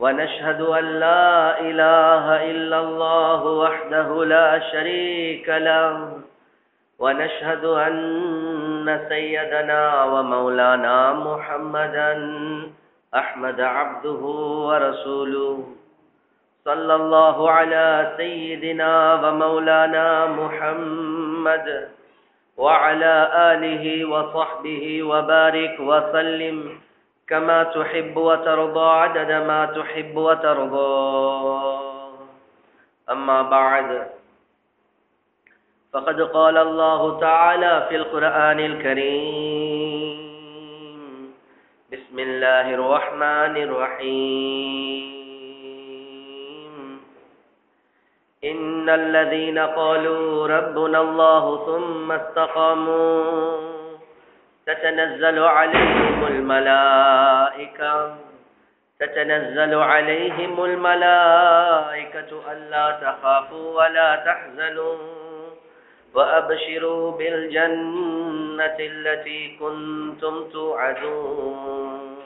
ونشهد أن لا إله إلا الله وحده لا شريك له. ونشهد أن سيدنا ومولانا محمدا أحمد عبده ورسوله. صلى الله على سيدنا ومولانا محمد وعلى آله وصحبه وبارك وسلم. كما تحب وترضى عدد ما تحب وترضى. أما بعد. فقد قال الله تعالى في القرآن الكريم. بسم الله الرحمن الرحيم. إن الذين قالوا ربنا الله ثم استقاموا. تتنزل عليهم الملائكة. تتنزل عليهم الملائكة ألا تخافوا ولا تحزنوا. وأبشروا بالجنة التي كنتم توعدون.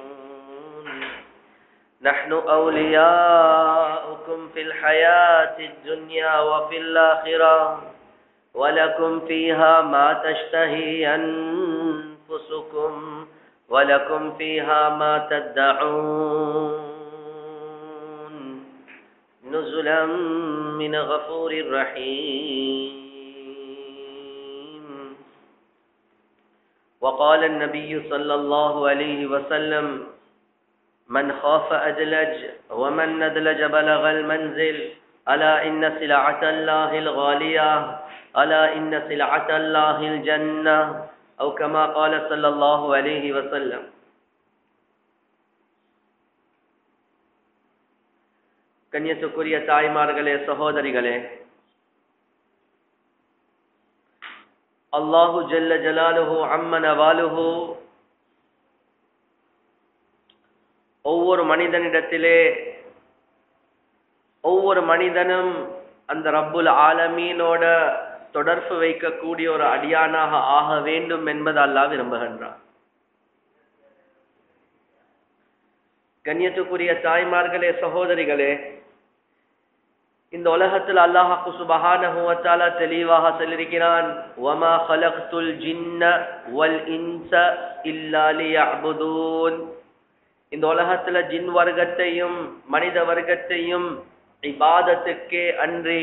نحن أولياؤكم في الحياة الدنيا وفي الآخرة. ولكم فيها ما تشتهي أنفسكم ولكم فيها ما تدعون نزلا من غفور رحيم. وقال النبي صلى الله عليه وسلم من خاف أدلج ومن ندلج بلغ المنزل ألا إن سلعة الله الغالية ألا إن سلعة الله الجنة؟ أو كما قال صلى الله عليه وسلم கண்ணியத்துக்குரிய தாய்மார்களே சகோதரிகளே அல்லாஹு ஜல்ல ஜலாலுஹு அம்மன வாலுஹு ஒவ்வொரு மனிதனிடத்திலே ஒவ்வொரு மனிதனும் அந்த ரப்புல் ஆலமீனோட தொடர்பு வைக்கக்கூடிய ஒரு அடியானாக ஆக வேண்டும் என்பது அல்லாஹ் விரும்புகின்றான். கண்ணியத்துக்குரிய தாய்மார்களே சகோதரிகளே இந்த உலகத்தில் அல்லாஹாக்கு சுபஹானஹுவத்தால தெளிவாக சொல்லியிருக்கிறான் வமா ஹலக்துல் ஜின்ன வல் இன்ச இல்லா இந்த உலகத்துல ஜின் வர்க்கத்தையும் மனித வர்க்கத்தையும் இபாதத்துக்கே அன்றி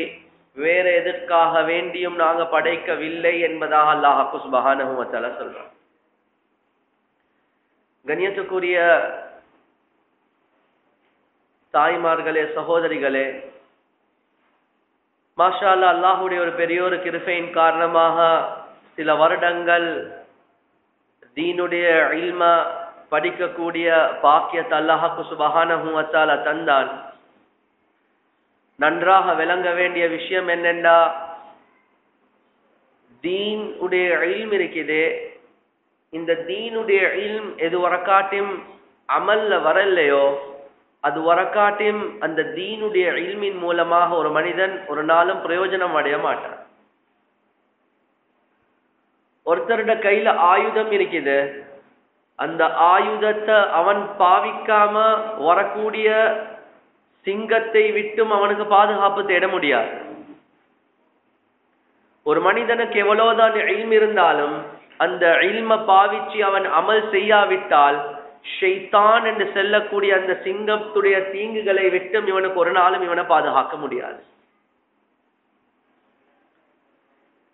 வேற எதற்காக வேண்டியும் நாங்க படைக்கவில்லை என்பதாக அல்லாஹ் சுபஹானஹுவத்தால சொல்றோம் கண்ணியத்துக்குரிய தாய்மார்களே சகோதரிகளே மாஷா அல்லா அல்லாஹுடைய ஒரு பெரிய ஒரு கிருஃபையின் காரணமாக சில வருடங்கள் தீனுடைய இல்ம படிக்கக்கூடிய பாக்கியத்தை அல்லாஹாக்கு சுபஹானஹுவத்தால தந்தான். நன்றாக விளங்க வேண்டிய விஷயம் என்னென்னா தீன் உடைய இல்ம் இருக்குது. இந்த தீனுடைய இல்ம் எது வரக்காட்டும் அமல்ல வரலையோ அது வரக்காட்டும் அந்த தீனுடைய இல்மின் மூலமாக ஒரு மனிதன் ஒரு நாளும் பிரயோஜனம் அடைய மாட்டான். ஒருத்தருட கையில ஆயுதம் இருக்குது. அந்த ஆயுதத்தை அவன் பாவிக்காம வரக்கூடிய சிங்கத்தை விட்டும் அவனுக்கு பாதுகாப்பு தேட முடியாது. ஒரு மனிதனுக்கு எவ்வளவுதான் இல்ம் இருந்தாலும் அந்த இல்ம பாவிச்சு அவன் அமல் செய்யாவிட்டால் ஷெய்தான் என்று செல்லக்கூடிய அந்த சிங்கத்துடைய தீங்குகளை விட்டும் இவனுக்கு ஒரு நாளும் இவனை பாதுகாக்க முடியாது.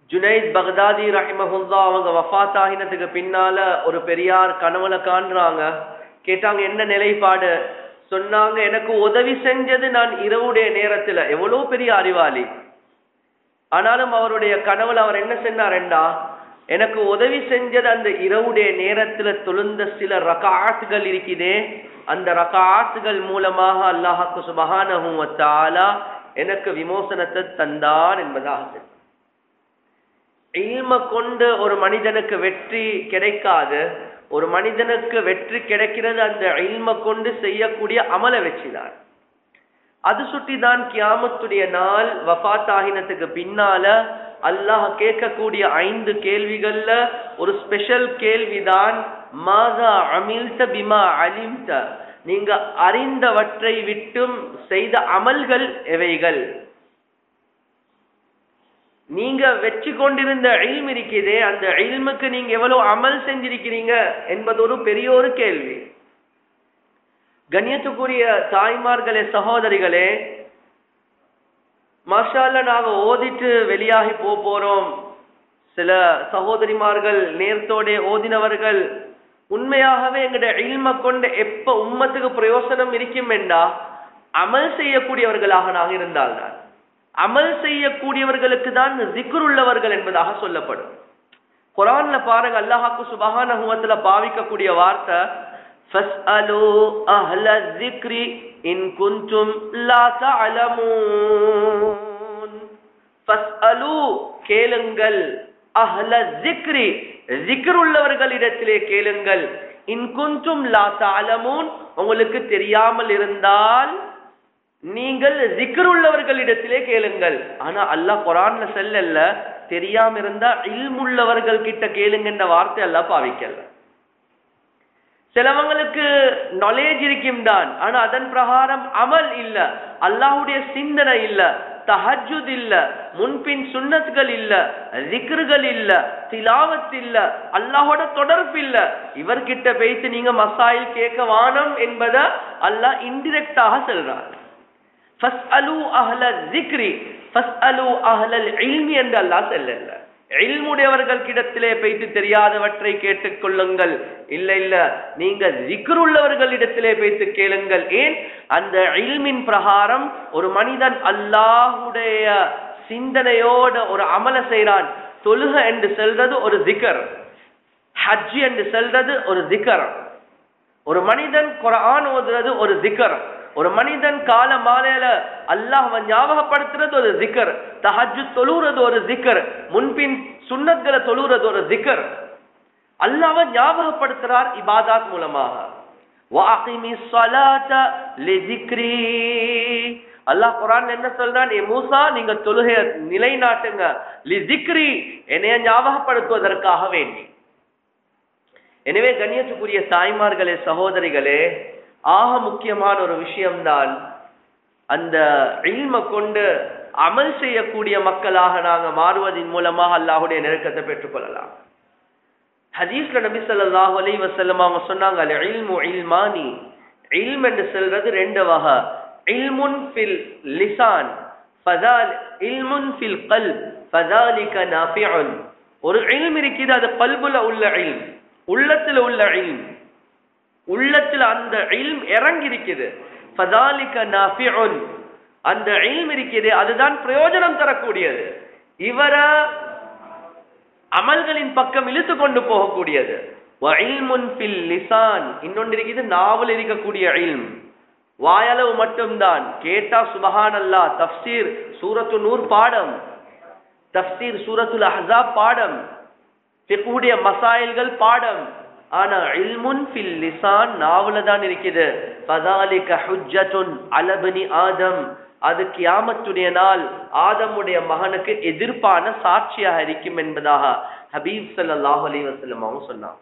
ஜுனைத் பக்தாதி ரஹிமஹுல்லா அவங்க வஃத் ஆகினத்துக்கு பின்னால ஒரு பெரியார் கனவுல காண்றாங்க. கேட்டாங்க என்ன நிலைப்பாடு? சொன்னாங்க எனக்கு உதவி செஞ்சது நான் இரவுடைய நேரத்துல. எவ்வளவு பெரிய அறிவாளி. ஆனாலும் அவருடைய கனவுல அவர் என்ன சொன்னார்டா எனக்கு உதவி செஞ்சது அந்த இரவுடைய நேரத்துல தொழுந்த சில ரகாத்துகள் இருக்குதே. அந்த ரகாத்துகள் மூலமாக அல்லாஹாக்கு சுபஹானஹு வ எனக்கு விமோசனத்தை தந்தான் என்பதாக இல்ம கொண்டு ஒரு மனிதனுக்கு வெற்றி கிடைக்காது. ஒரு மனிதனுக்கு வெற்றி கிடைக்கிறது அந்த இல்மை கொண்டு செய்யக்கூடிய அமலை வச்சுதான் அது சுட்டி தான் கியாமத்துடைய நாள் வஃத் ஆகினத்துக்கு பின்னால அல்லாஹ் கேட்கக்கூடிய ஐந்து கேள்விகள்ல ஒரு ஸ்பெஷல் கேள்விதான் மாதா அமில்த பிமா அலிம்த? நீங்க அறிந்தவற்றை விட்டும் செய்த அமல்கள் எவைகள்? நீங்க வச்சு கொண்டிருந்த இல்ம் இருக்கிறதே அந்த இல்முக்கு நீங்க எவ்வளவு அமல் செஞ்சிருக்கிறீங்க என்பது ஒரு பெரிய ஒரு கேள்வி. கண்ணியத்துக்குரிய தாய்மார்களே சகோதரிகளே மாஷால்ல நாங்க ஓதிட்டு வெளியாகி போறோம். சில சகோதரிமார்கள் நேர்த்தோட ஓதினவர்கள் உண்மையாகவே எங்கட இல்ம கொண்டு எப்ப உம்மத்துக்கு பிரயோசனம் இருக்கும் என்றா அமல் செய்யக்கூடியவர்களாக நாங்க இருந்தால்தான். அமல் செய்யக்கூடியவர்களுக்கு தான் திக்குர் உள்ளவர்கள் என்பதாக சொல்லப்படும். குரான்ல பாருங்க அல்லாஹாக்கு சுபகானுவத்துல பாவிக்கக்கூடிய வார்த்தை கேளுங்கள். அஹ்ல ஜிக்ரி ஜிக்ர் உள்ளவர்களிடத்திலே கேளுங்கள். இன்குஞ்சும் லா தாலமூன் உங்களுக்கு தெரியாமல் இருந்தால் நீங்கள் ஜிக்கர் உள்ளவர்களிடத்திலே கேளுங்கள் ஆனா அல்லாஹ் குரான்ல செல்லல்ல தெரியாம இருந்தா இல்முள்ளவர்கள் கிட்ட கேளுங்க என்ற வார்த்தை அல்லாஹ் பாவிக்கல சிலவங்களுக்கு நாலேஜ் இருக்கும் தான் ஆனா அதன் பிரகாரம் அமல் இல்ல அல்லாஹுடைய சிந்தனை இல்ல தஹஜுத் இல்ல முன்பின் சுன்னத்கள் இல்ல ஜிக்ருகள் இல்ல திலாவத் இல்ல அல்லாஹோட தொடர்பு இல்ல இவர்கிட்ட பேசி நீங்க மசாயில் கேட்க வானம் என்பத அல்லாஹ் இன்டிரெக்டாக சொல்றார் என்று அல்லாஹ் சொல்லல இல்முடையவர்கள் கிடத்திலே போயிட்டு தெரியாதவற்றை கேட்டுக் கொள்ளுங்கள். இல்ல இல்ல. நீங்க ஜிக்ர் உள்ளவர்களிடத்திலே போய்த்து கேளுங்கள். ஏன்? அந்த இல்மின் பிரகாரம் ஒரு மனிதன் அல்லாஹுடைய சிந்தனையோட ஒரு அமல செய்கிறான் தொழுக என்று செல்றது ஒரு திக்கர் ஹஜ் என்று செல்றது ஒரு திக்கர் ஒரு மனிதன் குரான் ஓதுறது ஒரு திக்கர் ஒரு மனிதன் கால மாலையில அல்லாஹ் ஞாபகப்படுத்துறது ஒரு ஜிக்கர் தஹஜு தொழுறது ஒரு ஜிக்கர் முன்பின் சுண்ணத்களை தொழுறது ஒரு ஜிக்கர் அல்லாஹ் ஞாபகப்படுத்துறார் இபாதாத் மூலமாக. அல்லாஹ் குரான் என்ன சொல்றான்? ஏ மூசா நீங்க தொழுகைய நிலைநாட்டுங்க. லிதிக்ரி என்னைய ஞாபகப்படுத்துவதற்காக வேண்டி. எனவே கண்ணியத்துக்குரிய தாய்மார்களே சகோதரிகளே ஆக முக்கியமான ஒரு விஷயம்தான் அந்த இல்ம கொண்டு அமல் செய்யக்கூடிய மக்களாக நாங்க மாறுவதன் மூலமாக அல்லாஹுடைய நெருக்கத்தை பெற்றுக்கொள்ளலாம். ஹதீஸ்ல நபி ஸல்லல்லாஹு அலி வசல்லம் அவங்க சொன்னாங்க அல் இல்மு இல்மானி. இல்ம் என்று சொல்றது ரெண்டு வகை. இல்முன் ஃபில் லிசான் ஃபதால் இல்முன் ஃபில் கல் ஃபதாலிக நாஃபிஉன். ஒரு இல்ம் இருக்குது அது கல்புல உள்ள இல்ம் உள்ளத்துல உள்ள இல்ம். உள்ளத்துல அந்த இல்ம் இறங்கி இருக்குது அந்த இல்ம் இருக்குது அதுதான் பிரயோஜனம் தரக்கூடியது. இவர அமல்களின் பக்கம் இழுத்து கொண்டு போகக்கூடியது. இன்னொன்று இருக்குது நாவல் இருக்கக்கூடிய இல்ம் வாயளவு மட்டும்தான். கேட்டா சுபஹான் அல்லா தப்சீர் சூரத்து நூர் பாடம். தப்சீர் சூரத்துல் அஹாப் பாடம். ஃபிக்ஹுடைய மசாயில்கள் பாடம். ஆனா இல்முன் ஃபில் லிசான் நாவல தான் இருக்குது பதாலிக ஹுஜ்ஜத்துன் அலபனி ஆதம். அது கியாமத்துடைய நாள் ஆதமுடைய மகனுக்கு எதிர்ப்பான சாட்சியாக இருக்கும் என்பதாக ஹபீப் சல்லாஹ் அலி வசல்லமாவும் சொன்னான்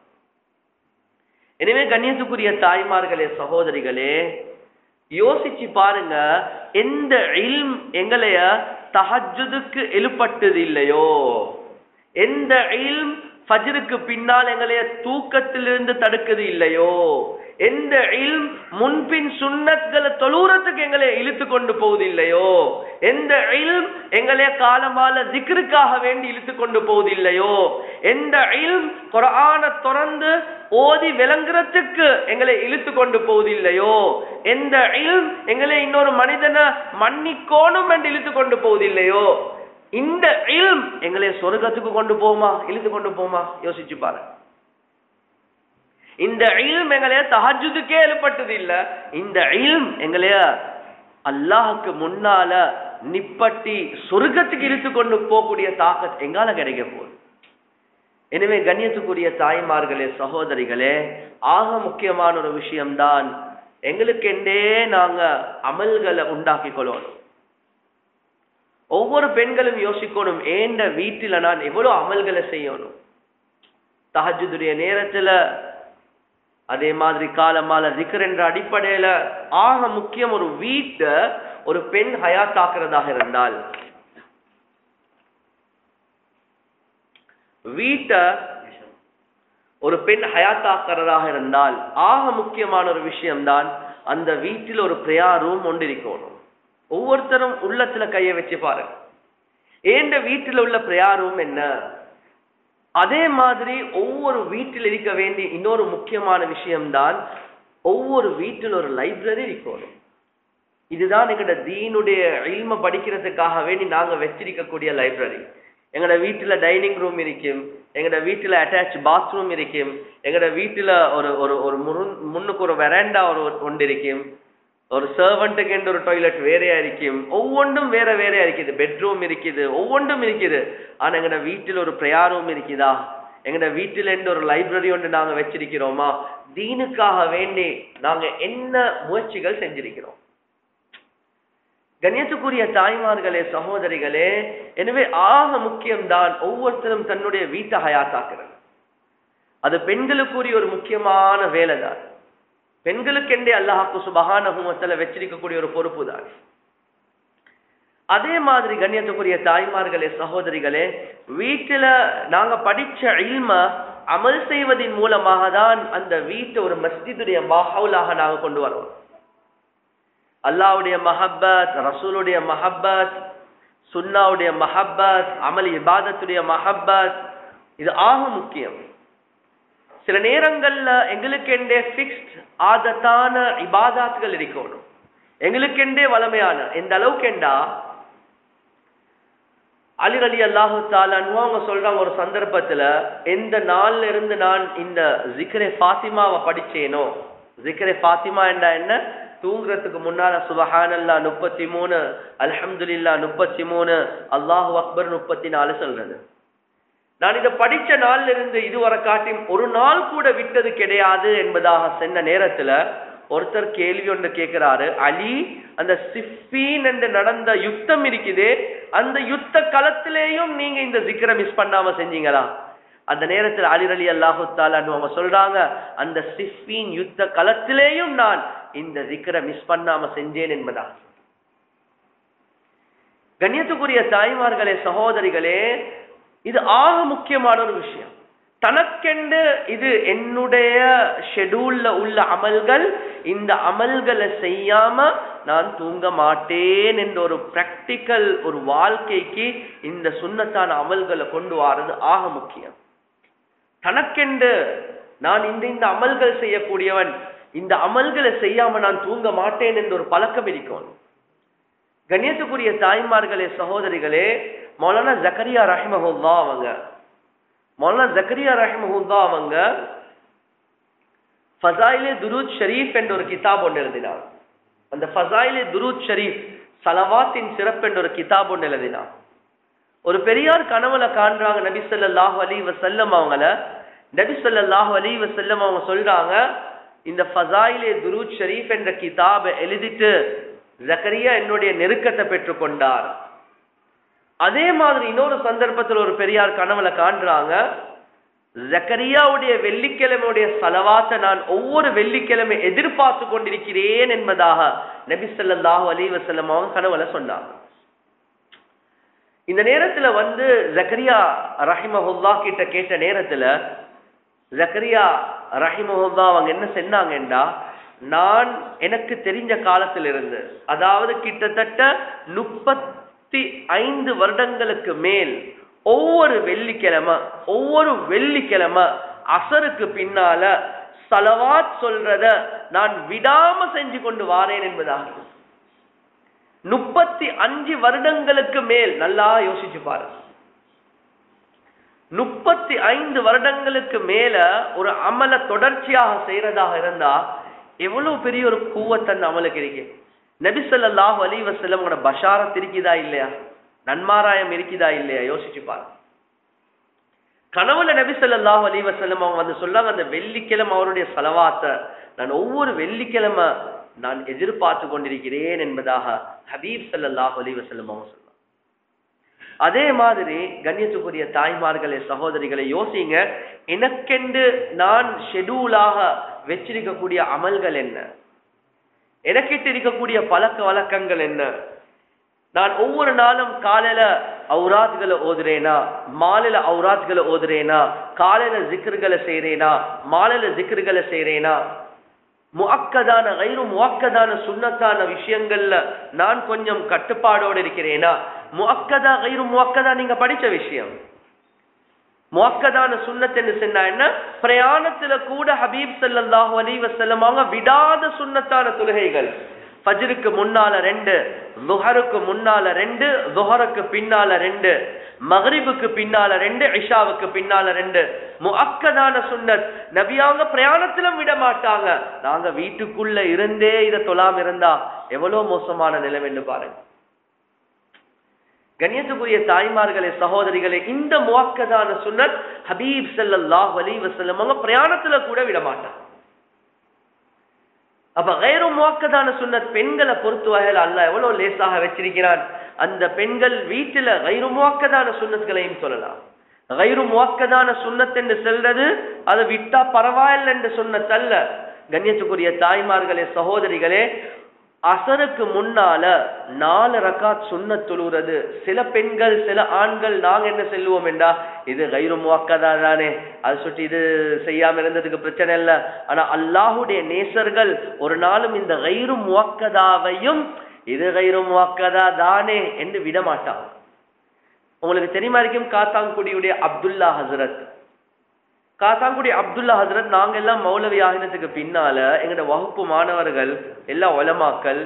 எனவே கண்ணியத்துக்குரிய தாய்மார்களே சகோதரிகளே யோசிச்சு பாருங்க எந்த இல்ம் எங்களைய தஹஜுதுக்கு எழுப்பட்டது இல்லையோ? எந்த இல்ம் ஃபஜருக்கு பின்னால் எங்களைய தூக்கத்திலிருந்து தடுக்குது இல்லையோ? எந்த இல்ம் முன்பின் சுண்ணத்களை தொழுறதுக்கு எங்களை இழுத்து கொண்டு போவது இல்லையோ? எந்த இல்ம் எங்களைய காலமால திக்ருக்காக வேண்டி இழுத்து கொண்டு போவது இல்லையோ? எந்த இல்ம் குரான தொடர்ந்து ஓதி விளங்குறதுக்கு எங்களை இழுத்து கொண்டு போவது இல்லையோ? எந்த இல்ம் எங்களை இன்னொரு மனிதனை மன்னிக்கோணும் என்று இழுத்து கொண்டு போகுது இல்லையோ? இந்த இல்ம் எங்களை சொர்க்கத்துக்கு கொண்டு போமா இழுத்து கொண்டு போமா யோசிச்சு பாரு. இந்த இல்ம் எங்களைய தஹஜுதுக்கே எழுப்பட்டது இல்ல. இந்த இல்ம் எங்களைய அல்லாஹுக்கு முன்னால நிப்பட்டி சொர்க்கத்துக்கு இழுத்து கொண்டு போகக்கூடிய தாக்கத் எங்கால கிடைக்க போகுது? எனவே கண்ணியத்துக்குரிய தாய்மார்களே சகோதரிகளே ஆக முக்கியமான ஒரு விஷயம்தான் எங்களுக்கெண்டே நாங்க அமல்களை உண்டாக்கி கொள்ளணும் ஒவ்வொரு பெண்களும் யோசிக்கணும் ஏண்ட வீட்டில நான் எவ்வளவு அமல்களை செய்யணும்? தஹஜுடைய நேரத்துல அதே மாதிரி காலமால திக்கர் என்ற அடிப்படையில ஆக முக்கியம் ஒரு வீட்டை ஒரு பெண் ஹயாத்தாக்குறதாக இருந்தால். வீட்டை ஒரு பெண் ஹயாத்தாக்குறதாக இருந்தால் ஆக முக்கியமான ஒரு விஷயம்தான் அந்த வீட்டில் ஒரு பிரயா ரூம் ஒன்று இருக்கணும். ஒவ்வொருத்தரும் உள்ளத்துல கைய வச்சு பாருங்க. ஏண்ட வீட்டில் உள்ள பிரயாரூம் என்ன? அதே மாதிரி ஒவ்வொரு வீட்டில் இருக்க வேண்டிய இன்னொரு முக்கியமான விஷயம்தான் ஒவ்வொரு வீட்டில் ஒரு லைப்ரரி இருக்கணும். இதுதான் எங்கட தீனுடைய இல்ம படிக்கிறதுக்காக வேண்டி நாங்க வச்சிருக்கக்கூடிய லைப்ரரி எங்களோட வீட்டுல டைனிங் ரூம் இருக்கும் எங்களோட வீட்டுல அட்டாச் பாத்ரூம் இருக்கும் எங்களோட வீட்டுல ஒரு ஒரு ஒரு முன்னுக்கு ஒரு வெராண்டா ஒரு ஒன்று இருக்கும். ஒரு சர்வெண்ட்டுக்கு என்று ஒரு டாய்லெட் வேறையா இருக்கும் ஒவ்வொன்றும் வேற வேறையா இருக்குது. பெட்ரூம் இருக்குது ஒவ்வொன்றும் இருக்குது. ஆனா எங்கட வீட்டில் ஒரு பிரயாரம் இருக்குதா? எங்கட வீட்டில் என்று ஒரு லைப்ரரி ஒன்று நாங்க வச்சிருக்கிறோமா? தீனுக்காக வேண்டி நாங்க என்ன முயற்சிகள் செஞ்சிருக்கிறோம்? கண்ணியத்துக்குரிய தாய்மார்களே சகோதரிகளே எனவே ஆக முக்கியம்தான் ஒவ்வொருத்தரும் தன்னுடைய வீட்டை ஹயாத்தாக்குறது. அது பெண்களுக்குரிய ஒரு முக்கியமான வேலை தான் பெண்களுக்கென்றே அல்லாஹாக்கு சுபகானகுமத்தில் வச்சிருக்கக்கூடிய ஒரு பொறுப்பு தான். அதே மாதிரி கண்ணியத்துக்குரிய தாய்மார்களே சகோதரிகளே வீட்டுல நாங்க படிச்ச இல்ம அமல் செய்வதின் மூலமாக தான் அந்த வீட்டை ஒரு மஸ்ஜிதுடைய மஹவுலாக நாங்கள் கொண்டு வரோம். அல்லாவுடைய மஹப்பத் ரசூலுடைய மஹப்பத் சுன்னாவுடைய மஹப்பத் அமல் இபாதத்துடைய மஹப்பத் இது ஆக முக்கியம். சில நேரங்கள்ல எங்களுக்கெண்டே ஃபிக்ஸ்ட் ஆதத்தான இபாதாத்துகள் இருக்கணும். எங்களுக்கெண்டே வளமையான எந்த அளவுக்குண்டா? அலி அலி அல்லாஹு தாலான்னு அவங்க சொல்றாங்க ஒரு சந்தர்ப்பத்துல எந்த நாள்ல இருந்து நான் இந்த ஜிக்ரே ஃபாத்திமாவை படிச்சேனோ ஜிக்ரே ஃபாத்திமா என்றா என்ன? தூங்குறதுக்கு முன்னால சுபஹானல்லா முப்பத்தி மூணு அல்ஹம்துலில்லா முப்பத்தி மூணு அல்லாஹு அக்பர் முப்பத்தி நாலு சொல்றது. நான் இதை படிச்ச நாள்ல இருந்து இதுவரை காட்டி ஒரு நாள் கூட விட்டது கிடையாது என்பதாக சென்ற நேரத்துல ஒருத்தர் கேள்வி ஒன்று கேட்கிறாரு அலி அந்த சிப்பீன் என்று நடந்த யுத்தம் இருக்குதே. அந்த யுத்த களத்திலேயும் நீங்க இந்த சிக்கரை மிஸ் பண்ணாம செஞ்சீங்களா? அந்த நேரத்தில் அலி அலி அல்லாஹு அவங்க சொல்றாங்க அந்த சிஃபீன் யுத்த களத்திலேயும் நான் இந்த சிக்கரை மிஸ் பண்ணாம செஞ்சேன் என்பதா கண்ணியத்துக்குரிய தாய்மார்களே சகோதரிகளே இது ஆக முக்கியமான ஒரு விஷயம். தனக்கென்று இது என்னுடைய ஷெடியூல்ல உள்ள அமல்கள் இந்த அமல்களை செய்யாம நான் தூங்க மாட்டேன் என்ற ஒரு பிராக்டிக்கல் ஒரு வாழ்க்கைக்கு இந்த சுண்ணத்தான அமல்களை கொண்டு வாரது ஆக முக்கியம். தனக்கென்று நான் இந்த இந்த அமல்கள் செய்யக்கூடியவன் இந்த அமல்களை செய்யாம நான் தூங்க மாட்டேன் என்ற ஒரு பழக்கம் இருக்கணும். கண்ணியத்துக்குரிய தாய்மார்களே சகோதரிகளே மௌலானா ஜக்கரியா ரஹிமஹுல்லா அவங்க. மௌலானா ஜக்கரியா ரஹிமஹுல்லா அவங்க ஃபசாயிலே துருத் ஷரீஃப் என்ற ஒரு கிதாப் ஒன்று எழுதினார். அந்த ஃபசாயிலே துருத் ஷரீஃப் சலவாத்தின் சிறப்பு என்ற ஒரு கிதாப் ஒன்று எழுதினார். ஒரு பெரியார் கனவுல காண்றாங்க நபி சொல்லாஹு அலி வசல்லம் அவங்கள. நபி சொல்லாஹு அலி வசல்லம் அவங்க சொல்றாங்க இந்த ஃபசாயிலே துருத் ஷரீஃப் என்ற கிதாபை எழுதிட்டு ஜக்கரியா என்னுடைய நெருக்கத்தை பெற்றுக்கொண்டார். அதே மாதிரி இன்னொரு சந்தர்ப்பத்தில் ஒரு பெரியார் கனவுல காண்றாங்க ஜக்கரியாவுடைய வெள்ளிக்கிழமையுடைய செலவாத்தை நான் ஒவ்வொரு வெள்ளிக்கிழமை எதிர்பார்த்து கொண்டிருக்கிறேன் என்பதாக நபி ஸல்லல்லாஹு அலைஹி வஸல்லம் கனவுல சொன்னாங்க. இந்த நேரத்துல வந்து ஜக்கரியா ரஹிமஹுல்லா கிட்ட கேட்ட நேரத்துல ஜக்கரியா ரஹிமஹுல்லா அவங்க என்ன சொன்னாங்கன்றா நான் எனக்கு தெரிஞ்ச காலத்திலிருந்து அதாவது கிட்டத்தட்ட முப்பத்தி முப்பத்தி ஐந்து வருடங்களுக்கு மேல் ஒவ்வொரு வெள்ளிக்கிழமை ஒவ்வொரு வெள்ளிக்கிழமை அசருக்கு பின்னால சலவாத் சொல்றத நான் விடாம செஞ்சு கொண்டு வாரேன் என்பதாக. முப்பத்தி அஞ்சு வருடங்களுக்கு மேல் நல்லா யோசிச்சு பாருங்க. முப்பத்தி ஐந்து வருடங்களுக்கு மேல ஒரு அமல தொடர்ச்சியாக செய்யறதாக இருந்தா எவ்வளவு பெரிய ஒரு கூவத்தன் அமலுக்கு இருக்கு. நபிசல்லாஹு அலி அலைஹி வஸல்லமோட பஷாரத் இருக்குதா இல்லையா? நன்மாராயம் இருக்குதா இல்லையா? யோசிச்சு பாருங்க. கனவுல நபிசல்லாஹு அலி அலைஹி அவங்க வந்து சொல்லாங்க அந்த வெள்ளிக்கிழமை அவருடைய செலவாத்தை நான் ஒவ்வொரு வெள்ளிக்கிழமை நான் எதிர்பார்த்து கொண்டிருக்கிறேன் என்பதாக ஹபீப் சல்லாஹு அலி வஸல்லம் அவங்க சொல்லுவாங்க அதே மாதிரி கண்ணியத்துக்குரிய தாய்மார்களே சகோதரிகளை யோசிங்க எனக்கென்று நான் ஷெடியூலாக வச்சிருக்கக்கூடிய அமல்கள் என்ன? எனக்கிட்ட இருக்கக்கூடிய பழக்க வழக்கங்கள் என்ன? நான் ஒவ்வொரு நாளும் காலையில அவுராத்களை ஓதுறேனா? மாலையில அவுராத்களை ஓதுறேனா? காலையில ஜிக்கர்களை செய்யறேனா மாலையில ஜிக்கர்களை செய்யறேனா முக்கதான கைரு முக்கதான சுண்ணத்தான விஷயங்கள்ல நான் கொஞ்சம் கட்டுப்பாடோடு இருக்கிறேனா? முக்கதா கைரு முக்கதா நீங்க படிச்ச விஷயம். முஅக்கதான சுன்னத் என்று சொன்னா என்ன? பிரயாணத்துல கூட ஹபீப் ஸல்லல்லாஹு அலி வசல்லம் அவங்க விடாத சுண்ணத்தான தொழுகைகள். ஃபஜ்ருக்கு முன்னால ரெண்டு லுஹருக்கு முன்னால ரெண்டு லுஹருக்கு பின்னால ரெண்டு மக்ரிபுக்கு பின்னால ரெண்டு இஷாவுக்கு பின்னால ரெண்டு. முஅக்கதான சுன்னத் நபியாங்க பிரயாணத்திலும் விட மாட்டாங்க. நாங்க வீட்டுக்குள்ள இருந்தே இதை தொழாம இருந்தா எவ்வளவு மோசமான நிலைமைன்னு பாருங்க. கண்ணியத்துக்குரிய தாய்மார்களே சகோதரிகளே இந்த முவாக்கதான சுன்னத் ஹபீப் ஸல்லல்லாஹு அலைஹி வசல்லம் அவங்க பிரயாணத்துல கூட விட மாட்டாங்க அப்ப வேறு முவாக்கதான சுன்னத் பெண்களை பொறுத்து வகையில் அல்ல எவ்வளவு லேசாக வச்சிருக்கிறான்? அந்த பெண்கள் வீட்டுல கைரு முவாக்கதான சுன்னத்களையும் சொல்லலாம். வயிறு முவாக்கதான சுன்னத் என்று செல்றது அதை விட்டா பரவாயில்லை என்று சொன்னதல்ல. கண்ணியத்துக்குரிய தாய்மார்களே சகோதரிகளே அசருக்கு முன்னால நாலு ரக்காத் சுண்ண தொழுகிறது. சில பெண்கள் சில ஆண்கள் நாங்க என்ன செல்லுவோம் என்றா இது கைரு முவாக்கதா தானே. அது சுட்டி இது செய்யாம இருந்ததுக்கு பிரச்சனை இல்லை. ஆனா அல்லாஹுடைய நேசர்கள் ஒரு நாளும் இந்த கைரு முவாக்கதாவையும் இது கைரு முவாக்கதா தானே என்று விடமாட்டான் உங்களுக்கு தெரியுமா இருக்கும் காத்தாங்குடியுடைய அப்துல்லா ஹசரத்? காசாங்குடி அப்துல்லா ஹசரத் நாங்க எல்லாம் மௌலவி ஆகினத்துக்கு பின்னால எங்களோட வகுப்பு மாணவர்கள் எல்லா உலமாக்கள்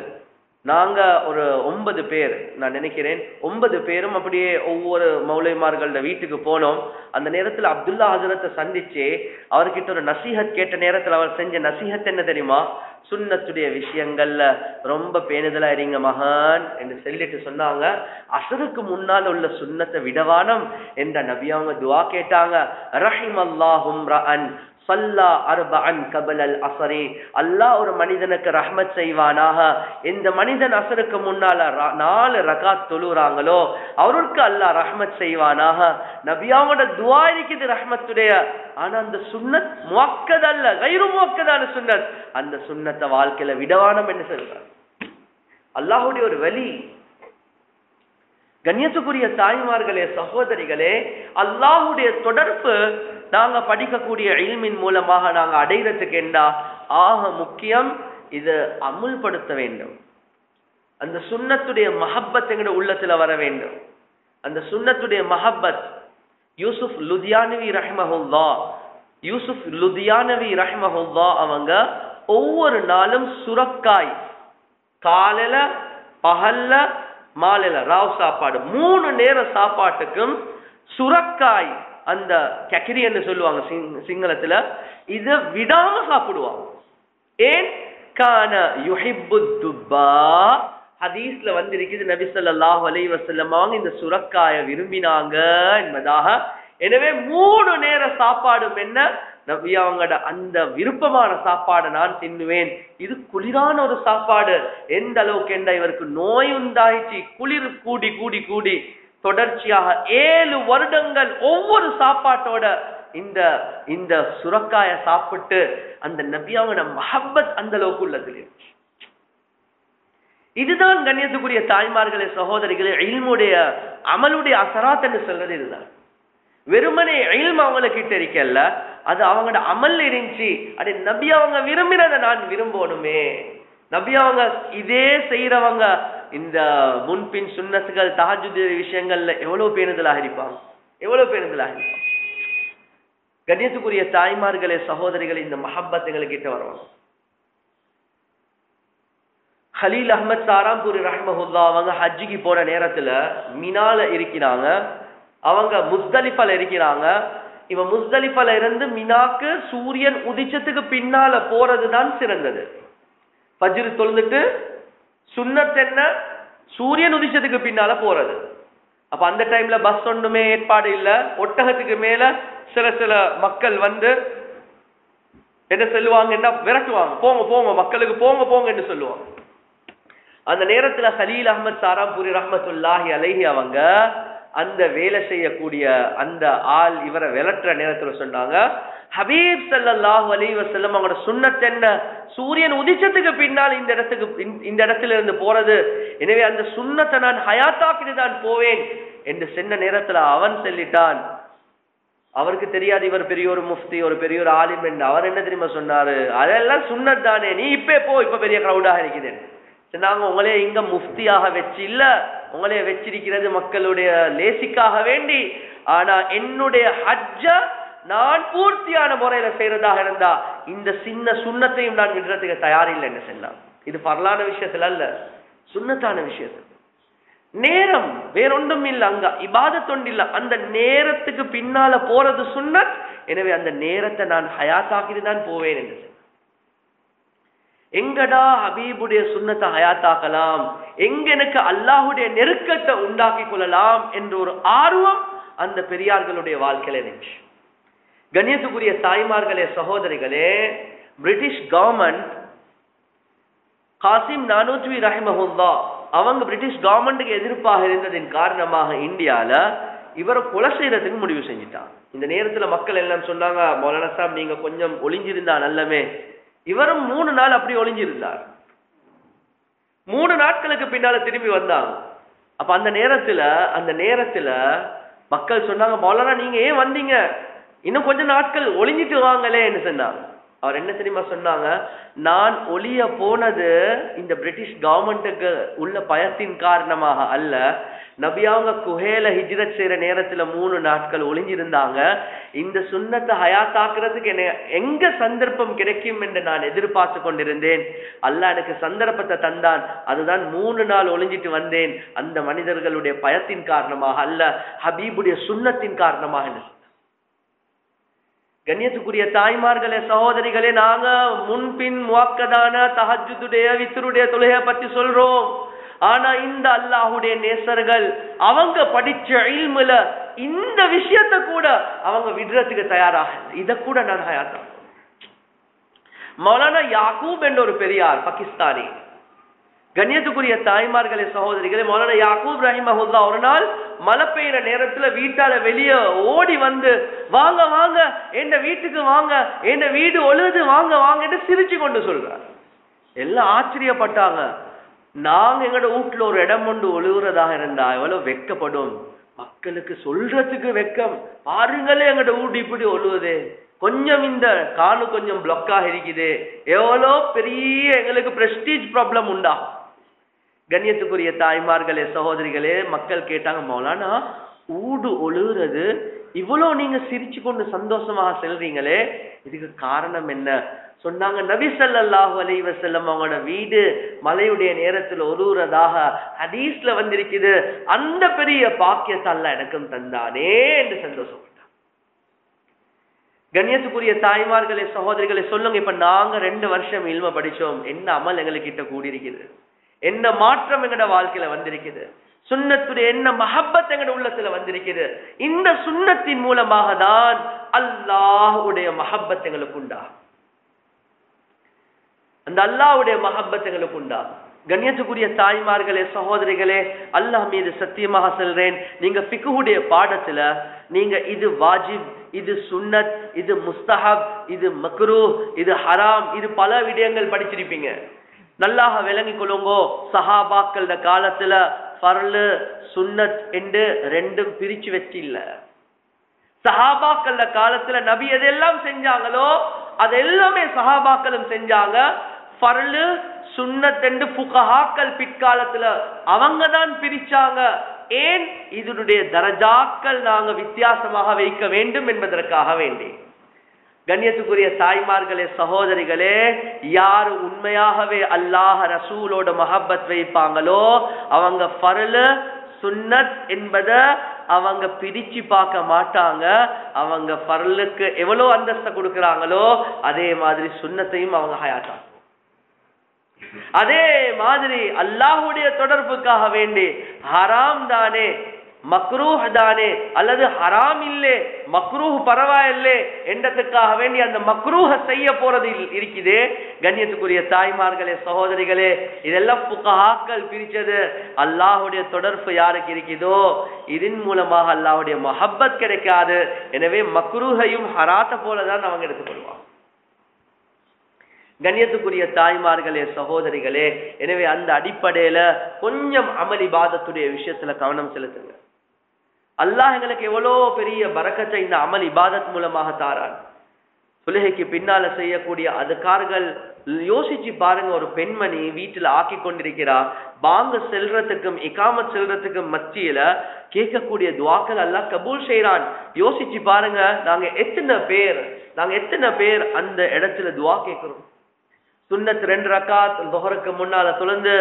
நாங்க ஒரு ஒன்பது பேர் நான் நினைக்கிறேன் ஒன்பது பேரும் அப்படியே ஒவ்வொரு மௌலவிமார்களோட வீட்டுக்கு போனோம். அந்த நேரத்துல அப்துல்லா ஹசரத்தை சந்திச்சு அவர்கிட்ட ஒரு நசீஹத் கேட்ட நேரத்துல அவர் செஞ்ச நசீஹத் என்ன தெரியுமா? சுண்ணத்துடைய விஷயங்கள்ல ரொம்ப பேணுதலா இருங்க மகான் என்று சொல்லிட்டு சொன்னாங்க. அசருக்கு முன்னால் உள்ள சுன்னத்தை விடவானம் என்ற நபி அவங்க துவா கேட்டாங்க. ரஹிம் அல்லாஹும் சல்லா அர்பஅன் கபலல் அசரே. அல்லாஹ் ஒரு மனிதனுக்கு ரஹ்மத் செய்வானாக. இந்த மனிதன் அசருக்கு முன்னால ர- நாலு ரகாத் தொழுறாங்களோ அவருக்கு அல்லாஹ் ரஹ்மத் செய்வானாக. நபியாவோட துவா இருக்குது ரஹ்மத்துடைய. ஆனா அந்த சுண்ணத் முவக்கத் அல்ல கயிறு முவக்கதான சுன்னத். அந்த சுன்னத்தை வாழ்க்கையில விடவானம் என்று சொல்றார் அல்லாஹுடைய ஒரு வழி கண்ணியத்துக்குரிய தாய்மார்களே சகோதரிகளே அல்லாஹுடைய தொடர்பு நாங்க படிக்கக்கூடிய இல்மின் மூலமாக நாங்க அடைகிறதுக்கு என்றா ஆக முக்கியம் இது அமுல்படுத்த வேண்டும். அந்த சுண்ணத்துடைய மஹப்பத் எங்கட உள்ளத்துல வர வேண்டும். அந்த சுண்ணத்துடைய மஹப்பத் யூசுப் லுதியானவி ரஹ்மஹுல்லா யூசுப் லுதியானவி ரஹ்மஹுல்லா அவங்க ஒவ்வொரு நாளும் சுரக்காய் காலையில பகல்ல மாலையில ராவ் சாப்பாடு மூணு நேர சாப்பாட்டுக்கும் சுரக்காய் அந்த கக்கிரி என்று சொல்லுவாங்க சிங்- சிங்களத்துல இத விடாம சாப்பிடுவான் ஏன்? கான யுஹிப்பு துப்பா. ஹதீஸ்ல வந்து இருக்குது நபி சொல்லாஹ் அலை வசல்லமாங்க இந்த சுரக்காய விரும்பினாங்க என்பதாக. எனவே மூணு நேர சாப்பாடும் என்ன? நபி அவங்களோட அந்த விருப்பமான சாப்பாடை நான் தின்னுவேன். இது குளிரான ஒரு சாப்பாடு. எந்த அளவுக்கு என்ன இவருக்கு நோய் உண்டாயிச்சு குளிர் கூடி கூடி கூடி. தொடர்ச்சியாக ஏழு வருடங்கள் ஒவ்வொரு சாப்பாட்டோட இந்த இந்த சுரக்காய சாப்பிட்டு அந்த நபியாவோட மஹப்பத் அந்த அளவுக்கு உள்ளது. இதுதான் கண்ணியத்துக்குரிய தாய்மார்களே சகோதரிகளே இல்முடைய அமலுடைய அசராத் என்று சொல்றது இதுதான். வெறுமனே இல்ம அவங்களை கிட்ட இருக்கல அது அவங்களோட அமல் இருந்துச்சு அது நபி அவங்க விரும்பினதை நான் விரும்பணுமே. நபி அவங்க இதே செய்யறவங்க இந்த முன்பின் சுன்னத்துகள் தஹஜுத் விஷயங்கள்ல எவ்வளவு பேணுதலாக இருப்பாங்க எவ்வளவு பேணுதலாக இருப்பாங்க கண்ணியத்துக்குரிய தாய்மார்களே சகோதரிகள் இந்த மஹப்பத்துகளை கிட்ட வருவாங்க ஹலீல் அஹமத் சாராம்பூரி ரஹ்மஹுல்லா அவங்க ஹஜ்ஜிக்கு போன நேரத்துல மினால இருக்கிறாங்க. அவங்க முஸ்தலிஃபால இருக்கிறாங்க. இவன் முஸ்தலிஃபால இருந்து மினாக்கு சூரியன் உதிச்சத்துக்கு பின்னால போறதுதான் சிறந்தது. பஜ்ரு தொழுந்துட்டு சுண்ணத் என்ன? சூரியன் உதிச்சதுக்கு பின்னால போறது. அப்ப அந்த டைம்ல பஸ் ஒண்ணுமே ஏற்பாடு இல்ல. ஒட்டகத்துக்கு மேல சில சில மக்கள் வந்து என்ன சொல்லுவாங்கன்னா விரட்டுவாங்க. போங்க போங்க மக்களுக்கு போங்க போங்க என்று சொல்லுவாங்க. அந்த நேரத்துல ஹலீல் அஹ்மத் சாராம்பூரி ரஹமத்துல்லாஹி அலைஹி அவங்க அந்த வேலை செய்யக்கூடிய அந்த ஆள் இவரை விளட்டுற நேரத்துல சொன்னாங்க ஹபீப் ஸல்லல்லாஹு அலி வசல்லம் அவங்களோட சுன்னத் என்ன? சூரியன் உதிச்சத்துக்கு பின்னால் இந்த இடத்துக்கு இந்த- இடத்துல இருந்து போறது. எனவே அந்த சுண்ணத்தை நான் ஹயாத்தாக்கிட்டு தான் போவேன் என்று சொன்ன நேரத்துல அவன் சொல்லிட்டான். அவருக்கு தெரியாது இவர் பெரிய ஒரு முஃப்தி ஒரு பெரிய ஒரு ஆலிம் என்று. அவர் என்ன தெரியுமா சொன்னாரு? அதெல்லாம் சுன்னத் தானே நீ இப்பே போ இப்ப பெரிய கிரௌடாக இருக்குது. நாங்க உங்களே இங்க முஃப்தியாக வச்சு இல்ல உங்களே வச்சிருக்கிறது மக்களுடைய லேசிக்காக வேண்டி. ஆனா என்னுடைய ஹஜ்ஜ நான் பூர்த்தியான முறையில செய்யறதாக இருந்தா இந்த சின்ன சுண்ணத்தையும் நான் விடுறதுக்கு தயாரில்லை என்ன சொன்னான் இது பரலான விஷயத்துல அல்ல சுண்ணத்தான விஷயத்துல. நேரம் வேறொன்றும் இல்லை அங்க இபாதத்தொண்டு இல்ல அந்த நேரத்துக்கு பின்னால போறது சுண்ணத் எனவே அந்த நேரத்தை நான் ஹயாத்தாக்கிட்டு தான் போவேன் என்று எங்கடா ஹபீபுடைய சுண்ணத்தை ஹயாத்தாக்கலாம்? எங்க எனக்கு அல்லாஹுடைய நெருக்கத்தை உண்டாக்கி கொள்ளலாம் என்ற ஒரு ஆர்வம் அந்த பெரியார்களுடைய வாழ்க்கையில இருந்துச்சு கண்ணியத்துக்குரிய தாய்மார்களே சகோதரிகளே பிரிட்டிஷ் கவர்மெண்ட் காசிம் நானூத்வி ரஹிமஹுல்லா அவங்க பிரிட்டிஷ் கவர்மெண்ட்டுக்கு எதிர்ப்பாக இருந்ததின் காரணமாக இந்தியால இவரை கொலை செய்யறதுக்கு முடிவு செஞ்சுட்டான் இந்த நேரத்துல மக்கள் எல்லாம் சொன்னாங்க மௌலானா சாப் நீங்க கொஞ்சம் ஒளிஞ்சிருந்தா நல்லமே. இவரும் மூணு நாள் அப்படி ஒளிஞ்சிருந்தார். மூணு நாட்களுக்கு பின்னால திரும்பி வந்தாங்க அப்ப அந்த நேரத்துல அந்த நேரத்துல மக்கள் சொன்னாங்க மௌலானா நீங்க ஏன் வந்தீங்க? இன்னும் கொஞ்ச நாட்கள் ஒளிஞ்சிட்டு வாங்களேன்னு சொன்னாங்க. அவர் என்ன தெரியுமா சொன்னாங்க? நான் ஒளிய போனது இந்த பிரிட்டிஷ் கவர்மெண்ட்டுக்கு உள்ள பயத்தின் காரணமாக அல்ல. நபியாங்க குஹேல ஹிஜ்ரத் செய்யற நேரத்துல மூணு நாட்கள் ஒளிஞ்சிருந்தாங்க. இந்த சுண்ணத்தை ஹயாத்தாக்குறதுக்கு என்ன எங்க சந்தர்ப்பம் கிடைக்கும் என்று நான் எதிர்பார்த்து கொண்டிருந்தேன். அல்ல எனக்கு சந்தர்ப்பத்தை தந்தான். அதுதான் மூணு நாள் ஒளிஞ்சிட்டு வந்தேன். அந்த மனிதர்களுடைய பயத்தின் காரணமாக அல்ல ஹபீபுடைய சுண்ணத்தின் காரணமாக கண்ணியத்துக்குரிய தாய்மார்களே சகோதரிகளே நாங்க முன்பின் முவாக்கதான தஹஜுடைய வித்தருடைய தொழுகையை பத்தி சொல்றோம். ஆனா இந்த அல்லாஹுடைய நேசர்கள் அவங்க படிச்ச இல்முல இந்த விஷயத்த கூட அவங்க விடுறதுக்கு தயாராக இத கூட நான் ஹயாத்தா. மௌலானா யாக்கூப் என்ற ஒரு பெரியார் பாகிஸ்தானி. கண்ணியத்துக்குரிய தாய்மார்களே சகோதரிகளே மௌலான யாக்கூப் ரஹிமஹுல்லா ஒரு நாள் மழை பெய்யுற நேரத்துல வீட்டால வெளியே ஓடி வந்து வாங்க வாங்க என் வீட்டுக்கு வாங்க என் வீடு ஒழுது வாங்க வாங்கன்னு சிரிச்சு கொண்டு சொல்றார். எல்லாம் ஆச்சரியப்பட்டாங்க. நாங்க எங்கட வீட்டுல ஒரு இடம் கொண்டு ஒழுகுறதாக இருந்தா எவ்வளவு வெட்கப்படும். மக்களுக்கு சொல்றதுக்கு வெக்கம் பாருங்களே எங்கட வீடு இப்படி ஒழுவுதே கொஞ்சம் இந்த காணு கொஞ்சம் பிளாக்காக இருக்குது. எவ்வளோ பெரிய எங்களுக்கு பிரஸ்டீஜ் ப்ராப்ளம் உண்டா? கண்ணியத்துக்குரிய தாய்மார்களே சகோதரிகளே மக்கள் கேட்டாங்க மௌலானா ஊடு ஒழுகுறது இவ்வளோ நீங்க சிரிச்சு கொண்டு சந்தோஷமாக செல்றீங்களே இதுக்கு காரணம் என்ன? சொன்னாங்க நபி ஸல்லல்லாஹு செல்லம் வஸல்லம் அவங்களோட வீடு மலையுடைய நேரத்தில் ஒருவரதாக ஹதீஸ்ல வந்திருக்குது. அந்த பெரிய பாக்கியத்தை எனக்கும் தந்தானே என்று சந்தோஷம் கண்ணியத்துக்குரிய தாய்மார்களே சகோதரிகளை சொல்லுங்க இப்ப நாங்க ரெண்டு வருஷம் இல்ம படிச்சோம். என்ன அமல் எங்களுக்கு கூடியிருக்கிறது என்ன மாற்றம் எங்கட வாழ்க்கையில வந்திருக்குது? சுண்ணத்துடைய என்ன மஹப்பத் எங்கட உள்ளத்துல வந்திருக்குது? இந்த சுண்ணத்தின் மூலமாக தான் அல்லாஹுடைய மஹப்பத் எங்களுக்கு உண்டா அந்த அல்லாஹ்வுடைய மஹப்பத் எங்களுக்கு உண்டா கண்ணியத்துக்குரிய தாய்மார்களே சகோதரிகளே அல்லாஹ் மீது சத்தியமாக சொல்றேன். நீங்க பிக்குடைய பாடத்துல நீங்க இது வாஜிப் இது சுன்னத் இது முஸ்தஹப் இது மக்ரூ இது ஹராம் இது பல விடயங்கள் படிச்சிருப்பீங்க. நல்லாக விளங்கி கொள்ளுங்கோ. சஹாபாக்கள் காலத்துல பரலு சுன்னத் என்று ரெண்டும் பிரிச்சு வச்சு இல்ல சஹாபாக்கள் காலத்துல நபி எதெல்லாம் செஞ்சாங்களோ அது எல்லாமே சஹாபாக்களும் செஞ்சாங்க. பரலு சுன்னத் என்று புகஹாக்கள் பிற்காலத்துல அவங்க தான் பிரிச்சாங்க. ஏன்? இதனுடைய தரஜாக்கள் நாங்க வித்தியாசமாக வைக்க வேண்டும் என்பதற்காக வேண்டி. கண்ணியத்துக்குரிய தாய்மார்களே சகோதரிகளே யார் உண்மையாகவே அல்லாஹ் ரசூலோட மஹப்பத் வைப்பாங்களோ அவங்க ஃபருல் சுன்னத் என்பத அவங்க பிரிச்சு பார்க்க மாட்டாங்க. அவங்க ஃபருலுக்கு எவ்வளோ அந்தஸ்தை கொடுக்குறாங்களோ அதே மாதிரி சுன்னத்தையும் அவங்க ஹயாட்டாங்க அதே மாதிரி அல்லாஹுடைய தொடர்புக்காக வேண்டி ஹராம் தானே மக்ரூஹ் தானே அல்லது ஹராம் இல்லே மக்ரூஹ் பரவாயில்லே என்றதுக்காக வேண்டி அந்த மக்ரூஹ செய்ய போறது இல்- இருக்குதே. கண்ணியத்துக்குரிய தாய்மார்களே சகோதரிகளே இதெல்லாம் புகாக்கள் பிரிச்சது அல்லாஹுடைய தொடர்பு யாருக்கு இருக்குதோ இதன் மூலமாக அல்லாஹுடைய மஹப்பத் கிடைக்காது. எனவே மக்ரூஹையும் ஹராத்த போலதான் அவங்க எடுத்துக்கொள்வாங்க. கண்ணியத்துக்குரிய தாய்மார்களே சகோதரிகளே எனவே அந்த அடிப்படையில கொஞ்சம் அமளி பாதத்துடைய விஷயத்துல கவனம் செலுத்துங்க. அல்லாஹ் எங்களுக்கு எவ்வளோ பெரிய பறக்கத்தை இந்த அமல் இபாதத் மூலமாக தாரான். சுலகைக்கு பின்னால செய்யக்கூடிய அதுக்கார்கள் யோசிச்சு பாருங்க ஒரு பெண்மணி வீட்டுல ஆக்கி கொண்டிருக்கிறா பாங்க செல்றதுக்கும் இக்காம செல்றதுக்கும் மத்தியில கேட்கக்கூடிய துவாக்கள் எல்லாம் கபூல் செய்யறான் யோசிச்சு பாருங்க நாங்க எத்தனை பேர் நாங்க எத்தனை பேர் அந்த இடத்துல துவா கேட்கிறோம். சுண்ணத் ரெண்டு ரக்காத் துஹருக்கு முன்னால தொழுந்து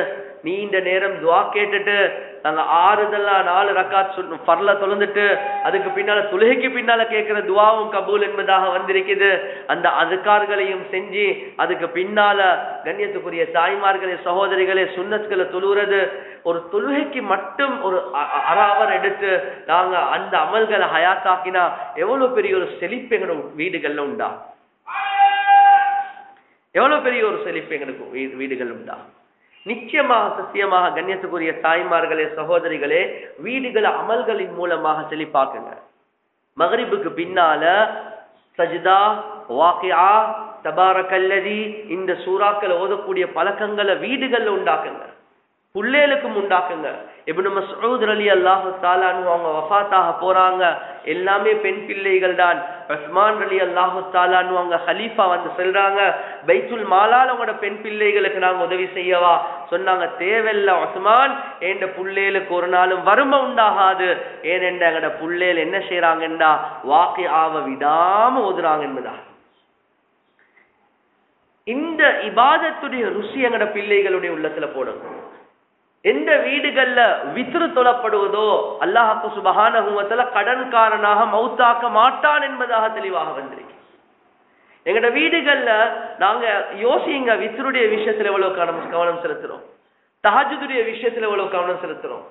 நீண்ட நேரம் துவா கேட்டுட்டு நாங்க ஆறுதலா நாலு ரக்காத் பர்ல ஃபர்ல தொழுந்துட்டு அதுக்கு பின்னால தொழுகைக்கு பின்னால கேட்கிற துவாவும் கபூல் என்பதாக வந்திருக்குது. அந்த அதுக்கார்களையும் செஞ்சு அதுக்கு பின்னால கண்ணியத்துக்குரிய தாய்மார்களே சகோதரிகளே சுண்ணத்துக்களை தொழுகிறது ஒரு தொழுகைக்கு மட்டும் ஒரு அ- அறாவர் எடுத்து நாங்க அந்த அமல்களை ஹயாத்தாக்கினா எவ்வளவு பெரிய ஒரு செழிப்பு எங்களோட வீடுகள்ல உண்டா? எவ்வளவு பெரிய ஒரு செழிப்பு எங்களுக்கு வீடுகள் உண்டா நிச்சயமாக சத்தியமாக கண்ணியத்துக்குரிய தாய்மார்களே சகோதரிகளே வீடுகளை அமல்களின் மூலமாக செழிப்பாக்குங்க. மகரிபுக்கு பின்னால சஜிதா வாக்கியா தபாரக்கல்லதி இந்த சூறாக்களை ஓதக்கூடிய பழக்கங்களை வீடுகள்ல உண்டாக்குங்க. புள்ளேலுக்கும் உண்டாக்குங்க. இப்னு மஸ்ஊத் அலி அல்லாஹு தாலானு அவங்க வஃபாத்தாக போறாங்க. எல்லாமே பெண் பிள்ளைகள் தான். உஸ்மான் அலி அல்லாஹு தாலானு அவங்க ஹலீஃபா வந்து சொல்றாங்க பைத்துல் மாலால் அவங்களோட பெண் பிள்ளைகளுக்கு நாங்க உதவி செய்யவா? சொன்னாங்க தேவையில்ல உஸ்மான் ஏண்ட புள்ளேலுக்கு ஒரு நாளும் வறுமை உண்டாகாது. ஏனென்ற எங்கட புள்ளேல் என்ன செய்யறாங்கன்னா வாக்கி ஆவ விடாம ஓதுறாங்க என்பதா? இந்த இபாதத்துடைய ருசி எங்கட பிள்ளைகளுடைய உள்ளத்துல போடும் எந்த வீடுகள்ல வித்ரு தொழப்படுவதோ அல்லாஹாக்கு சுபஹானஹு வ தஆலா கடன்காரனாக மௌத்தாக்க மாட்டான் என்பதாக தெளிவாக வந்திருக்கு எங்கட வீடுகள்ல நாங்க யோசிங்க வித்ருடைய விஷயத்துல எவ்வளவு கவனம் கவனம் செலுத்துறோம். தஹஜுடைய விஷயத்துல எவ்வளவு கவனம் செலுத்துறோம்.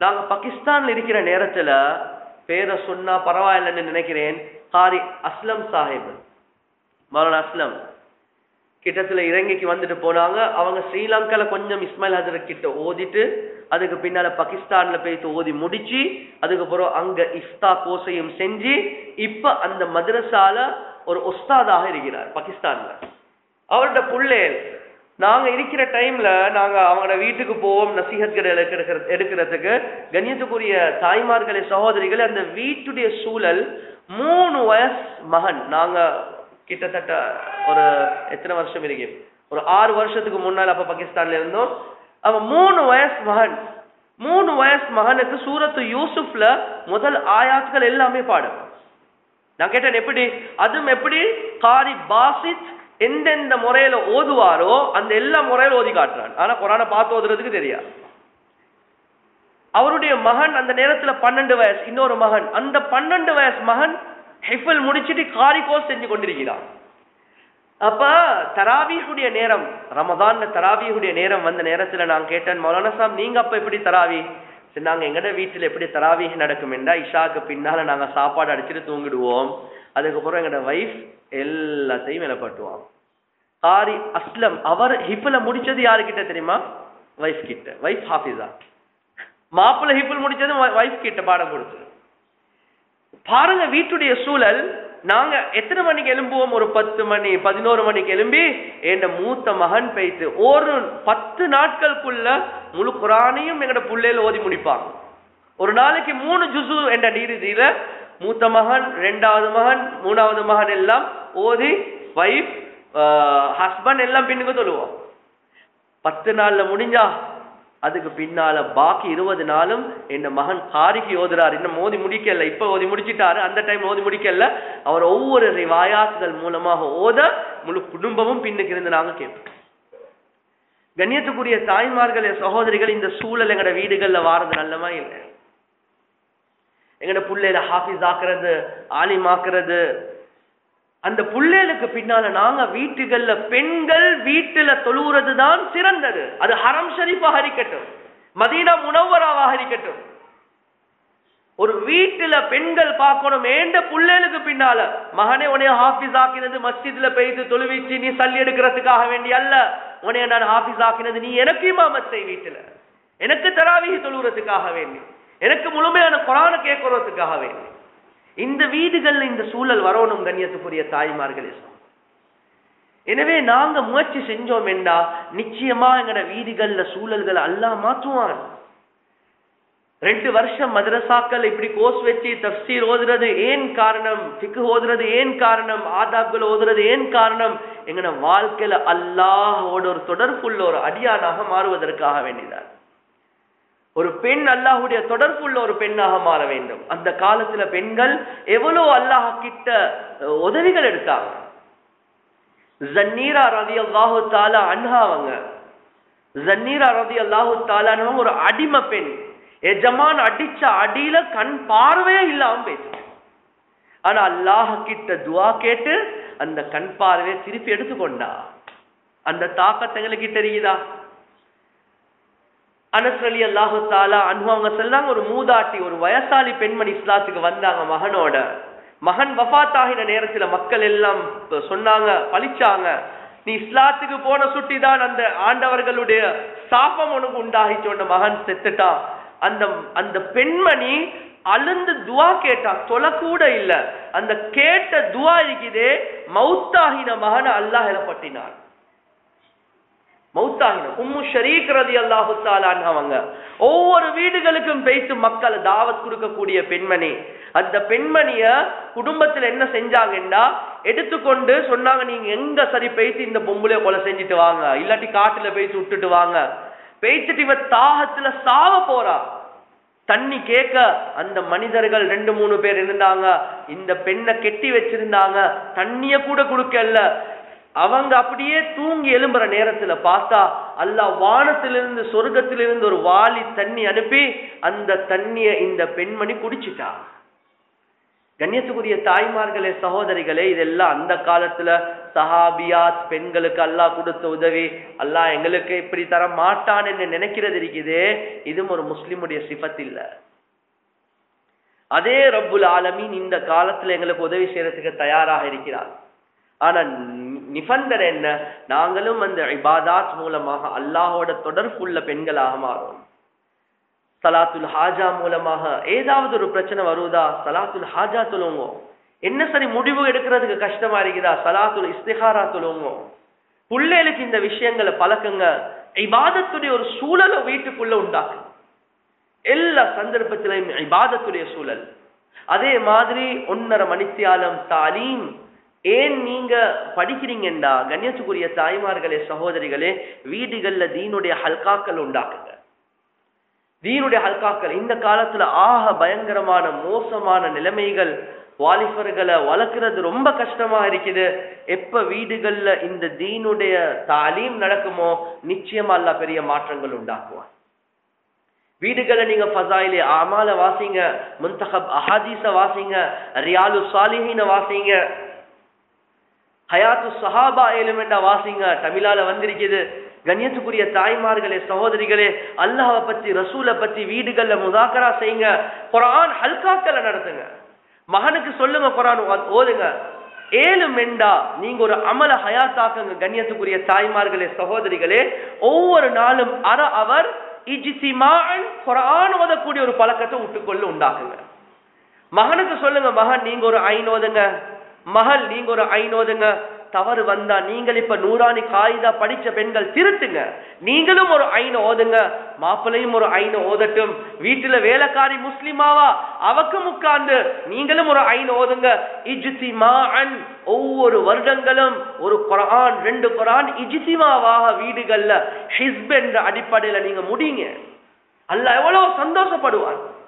நாங்க பாகிஸ்தான்ல இருக்கிற நேரத்துல பேரை சொன்னா பரவாயில்லன்னு நினைக்கிறேன். காரி அஸ்லம் சாஹிப். மௌலானா அஸ்லம். கிட்டத்துல இலங்கைக்கு வந்துட்டு போனாங்க. அவங்க ஸ்ரீலங்கால கொஞ்சம் இஸ்மாயில் ஹசரத் கிட்ட ஓதிட்டு அதுக்கு பின்னால பாகிஸ்தான்ல போயிட்டு ஓதி முடிச்சு அதுக்கப்புறம் அங்க இஃப்தா கோசையும் செஞ்சு இப்ப அந்த மதுரசால ஒரு ஒஸ்தாதாக இருக்கிறார் பாகிஸ்தான்ல. அவரோட புள்ளே நாங்க இருக்கிற டைம்ல நாங்க அவங்களோட வீட்டுக்கு போவோம் நசிகத்கள் எடுக்கிறதுக்கு. கண்ணியத்துக்குரிய தாய்மார்களே சகோதரிகள் அந்த வீட்டுடைய சூழல் மூணு வயசு மகன். நாங்க கிட்டத்தட்ட ஒரு எத்தனை வருஷம் இருக்கு? ஒரு ஆறு வருஷத்துக்கு முன்னால் அப்ப பாகிஸ்தான்ல இருந்தோம். அவன் மூணு வயசு மகன் மூணு வயசு மகனுக்கு சூரத்து யூசுப்ல முதல் ஆயாத்துகள் எல்லாமே பாடும் நான் கேட்டேன் எப்படி? அதுவும் எப்படி? காரி பாசித் எந்தெந்த முறையில ஓதுவாரோ அந்த எல்லா முறையில ஓதி காட்டுறான். ஆனா குரானை பார்த்து ஓதுறதுக்கு தெரியாது. அவருடைய மகன் அந்த நேரத்துல பன்னெண்டு வயசு இன்னொரு மகன். அந்த பன்னெண்டு வயசு மகன் ஹெஃபல் முடிச்சிட்டு காரி கோர்ஸ் செஞ்சு கொண்டிருக்கிறான். அப்ப தராவியுடைய நேரம். ரமதான்ல தராவியுடைய நேரம் வந்த நேரத்துல நான் கேட்டேன் மௌலானா சாப் நீங்க அப்ப எப்படி தராவி? சரி நாங்க எங்கட வீட்டுல எப்படி தராவி நடக்கும் என்றா இஷாக்கு பின்னால நாங்க சாப்பாடு அடிச்சுட்டு தூங்கிடுவோம். அதுக்கப்புறம் எங்கட வைஃப் எல்லாத்தையும் இலப்பட்டுவான் காரி அஸ்லம் அவர் ஹிப்ல முடிச்சது யாருக்கிட்ட தெரியுமா? வைஃப் கிட்ட. வைஃப் ஹாஃபிஸா. மாப்பிள்ளை ஹிப்பில் முடிச்சது வைஃப் கிட்ட பாடம் கொடுத்து பாருங்க வீட்டுடைய சூழல் நாங்க எத்தனை மணிக்கு எழும்புவோம்? ஒரு பத்து மணி பதினோரு மணிக்கு எழும்பி என் மூத்த மகன் பேய்த்து ஒரு பத்து நாட்களுக்குள்ள முழு குரானையும் எங்கட புள்ளையில ஓதி முடிப்பாங்க ஒரு நாளைக்கு மூணு ஜுசு என்ற நீதியில மூத்த மகன் ரெண்டாவது மகன் மூணாவது மகன் எல்லாம் ஓதி வைஃப் ஹஸ்பண்ட் எல்லாம் பின்னுக்கு சொல்லுவோம். பத்து நாள்ல முடிஞ்சா அதுக்கு பின்னால பாக்கி இருபது நாளும் என் மகன் காரிக்கு ஓதுறாரு. இன்னும் மோதி முடிக்கல. இப்ப ஓதி முடிச்சிட்டாரு. அந்த டைம் ஓதி முடிக்கல. அவர் ஒவ்வொரு ரிவாயாத்துகள் மூலமாக ஓத முழு குடும்பமும் பின்னுக்கு இருந்து நாங்க கேட்போம் கண்ணியத்துக்குரிய தாய்மார்கள் சகோதரிகள் இந்த சூழல் எங்கட வீடுகள்ல வாரது நல்லமா இல்லை? எங்கட புள்ளையில ஹாஃபிஸ் ஆக்குறது ஆலிமாக்குறது அந்த புள்ளைகளுக்கு பின்னால நாங்க வீட்டுகள்ல பெண்கள் வீட்டுல தொழுவுறது தான் சிறந்தது. அது ஹரம் ஷரீஃபாக இருக்கட்டும் மதீனா முனவராவாக இருக்கட்டும் ஒரு வீட்டுல பெண்கள் பார்க்கணும் ஏண்ட புள்ளைகளுக்கு பின்னால? மகனே உனைய ஹாஃபிஸ் ஆக்கினது மஸ்ஜித்ல பெய்து தொழுவிச்சு நீ சல்லி எடுக்கிறதுக்காக வேண்டி அல்ல. உனைய நான் ஹாஃபிஸ் ஆக்கினது நீ எனக்கு இமாமத்தை வீட்டுல. எனக்கு தராவிகி தொழுகிறதுக்காக வேண்டி. எனக்கு முழுமையான குரான கேட்கறதுக்காக வேண்டி. இந்த வீடுகள்ல இந்த சூழல் வரணும் கண்ணியத்துக்குரிய தாய்மார்களே. எனவே நாங்க முயற்சி செஞ்சோம் என்றா நிச்சயமா எங்கட வீடுகள்ல சூழல்களை அல்லாஹ் மாற்றுவான் ரெண்டு வருஷம் மதரசாக்கள் இப்படி கோர்ஸ் வச்சு தப்சீர் ஓதுறது ஏன் காரணம்? சிக்கு ஓதுறது ஏன் காரணம்? ஆதாப்கள் ஓதுறது ஏன் காரணம்? எங்கன வாழ்க்கையில அல்லாஹோட ஒரு தொடர்புள்ள ஒரு அடியானாக மாறுவதற்காக வேண்டியதான் ஒரு பெண் அல்லாஹுடைய தொடர்புள்ள ஒரு பெண்ணாக மாற வேண்டும். அந்த காலத்துல பெண்கள் எவ்வளவு அல்லாஹ் கிட்ட உதவிகள் எடுத்தாங்க. ஜன்னீரா ரதி அல்லாஹு தாலா அன்ஹாவங்க ஜன்னீரா ரதி அல்லாஹு தாலானவங்க ஒரு அடிமை பெண். எஜமான் அடிச்ச அடியில கண் பார்வையே இல்லாம பேசு ஆனா அல்லாஹ் கிட்ட துவா கேட்டு அந்த கண் பார்வையை திருப்பி எடுத்துக்கொண்டா. அந்த தாக்கத்தை எங்களுக்கு தெரியுதா? அனஸ் அலி அல்லாஹு தாலா அன்பு சொல்லாங்க ஒரு மூதாட்டி ஒரு வயசாலி பெண்மணி இஸ்லாத்துக்கு வந்தாங்க மகனோட. மகன் வஃத் ஆகின நேரத்துல மக்கள் எல்லாம் சொன்னாங்க பழிச்சாங்க. நீ இஸ்லாத்துக்கு போன சுட்டி தான் அந்த ஆண்டவர்களுடைய சாபம் உனக்கு உண்டாகிச்சோண்ட மகன் செத்துட்டான் அந்த அந்த பெண்மணி அழுந்து துவா கேட்டா. தொலை கூட இல்ல. அந்த கேட்ட துவா இருக்குதே மௌத்தாகின மகனை அல்லாஹ் எழப்பட்டினான் மௌத்தாகின. உம்மு ஷரீக் ரதி அல்லாஹு அவங்க ஒவ்வொரு வீடுகளுக்கும் பேசி மக்கள் தாவத் கொடுக்கக்கூடிய பெண்மணி. அந்த பெண்மணிய குடும்பத்துல என்ன செஞ்சாங்கன்னா எடுத்துக்கொண்டு சொன்னாங்க நீங்க எங்க சரி பேசி இந்த பொம்பளைய கொலை செஞ்சுட்டு வாங்க. இல்லாட்டி காட்டுல பேசி விட்டுட்டு வாங்க. பேசிட்டு இவ தாகத்துல சாவ போறா. தண்ணி கேட்க அந்த மனிதர்கள் ரெண்டு மூணு பேர் இருந்தாங்க. இந்த பெண்ணை கெட்டி வச்சிருந்தாங்க. தண்ணிய கூட கொடுக்கல. அவங்க அப்படியே தூங்கி எழும்புற நேரத்துல பார்த்தா அல்லாஹ் வானத்திலிருந்து சொர்க்கத்திலிருந்து ஒரு வாளி தண்ணி அனுப்பி அந்த தண்ணிய இந்த பெண்மணி குடிச்சிட்டா. கண்ணியத்துக்குரிய தாய்மார்களே சகோதரிகளே இதெல்லாம் அந்த காலத்துல சஹாபியாத் பெண்களுக்கு அல்லாஹ் கொடுத்த உதவி. அல்லாஹ் எங்களுக்கு இப்படி தர மாட்டான்னு நினைக்கிறது இருக்குது. இதுவும் ஒரு முஸ்லிமுடைய சிபத் இல்ல அதே ரப்புல் ஆலமீன் இந்த காலத்துல எங்களுக்கு உதவி செய்யறதுக்கு தயாராக இருக்கிறார். ஆனா நிபந்தனை என்ன? நாங்களும் அந்த இபாதாத் மூலமாக அல்லாஹோட தொடர்புள்ள பெண்களாக மாறும். சலாத்துல் ஹாஜா மூலமாக ஏதாவது ஒரு பிரச்சனை வருவதா சலாத்துல் ஹாஜா சொல்லுவோம் என்ன சரி முடிவு எடுக்கிறதுக்கு கஷ்டமா இருக்குதா? சலாத்துல் இஸ்திஹாரா சொல்லுவோம் பிள்ளைகளுக்கு இந்த விஷயங்களை பழக்கங்க. இபாதத்துடைய ஒரு சூழலை வீட்டுக்குள்ள உண்டாக்கு எல்லா சந்தர்ப்பத்திலையும் இபாதத்துடைய சூழல். அதே மாதிரி ஒன்னரை மணித்தியாலம் தாலீம் ஏன் நீங்க படிக்கிறீங்கண்டா? கண்ணியத்துக்குரிய தாய்மார்களே சகோதரிகளே வீடுகள்ல தீனுடைய ஹல்காக்கள் உண்டாக்குங்க. தீனுடைய ஹல்காக்கள் இந்த காலத்துல ஆக பயங்கரமான மோசமான நிலைமைகள் வாலிபர்களை வளர்க்கறது ரொம்ப கஷ்டமா இருக்குது. எப்ப வீடுகள்ல இந்த தீனுடைய தாலீம் நடக்குமோ நிச்சயமா அல்ல பெரிய மாற்றங்கள் உண்டாக்குவான். வீடுகளை நீங்க ஃபசாயிலே அமால வாசிங்க முன்தஹப் அஹாதீஸ வாசிங்க ரியாலு சாலிஹின வாசிங்க ஹயாத்து சஹாபா எலுமெண்டா வாசிங்க. தமிழால வந்திருக்குது. கண்ணியத்துக்குரிய தாய்மார்களே சகோதரிகளே அல்லாஹை பத்தி ரசூலை பத்தி வீடுகள்ல முதாக்கரா செய்யுங்க. குரான் ஹல்காக்களை நடத்துங்க. மகனுக்கு சொல்லுங்க குரான் ஓதுங்க. ஏழு மெண்டா நீங்க ஒரு அமல ஹயாத்தாக்குங்க கண்ணியத்துக்குரிய தாய்மார்களே சகோதரிகளே. ஒவ்வொரு நாளும் அற அவர் குரான் ஓதக்கூடிய ஒரு பழக்கத்தை விட்டுக்கொள்ள உண்டாக்குங்க. மகனுக்கு சொல்லுங்க மகன் நீங்க ஒரு ஐநோதுங்க மகள் நீங்க ஒரு ஐநோதுங்க தவறு வந்தா நீங்கள் இப்ப நூறாணி காயிதா படிச்ச பெண்கள் திருத்துங்க. நீங்களும் ஒரு ஐன ஓதுங்க. மாப்பிள்ளையும் ஒரு ஐன ஓதட்டும். வீட்டுல வேலைக்காரி முஸ்லிமாவா? அவக்கும் உட்கார்ந்து நீங்களும் ஒரு ஐன ஓதுங்க. ஒவ்வொரு வருடங்களும் ஒரு குரான் ரெண்டு குரான் இஜிசிமாவாக வீடுகள்ல ஹிஸ்ப் என்ற அடிப்படையில நீங்க முடிங்க. அல்ல எவ்வளவு சந்தோஷப்படுவான்.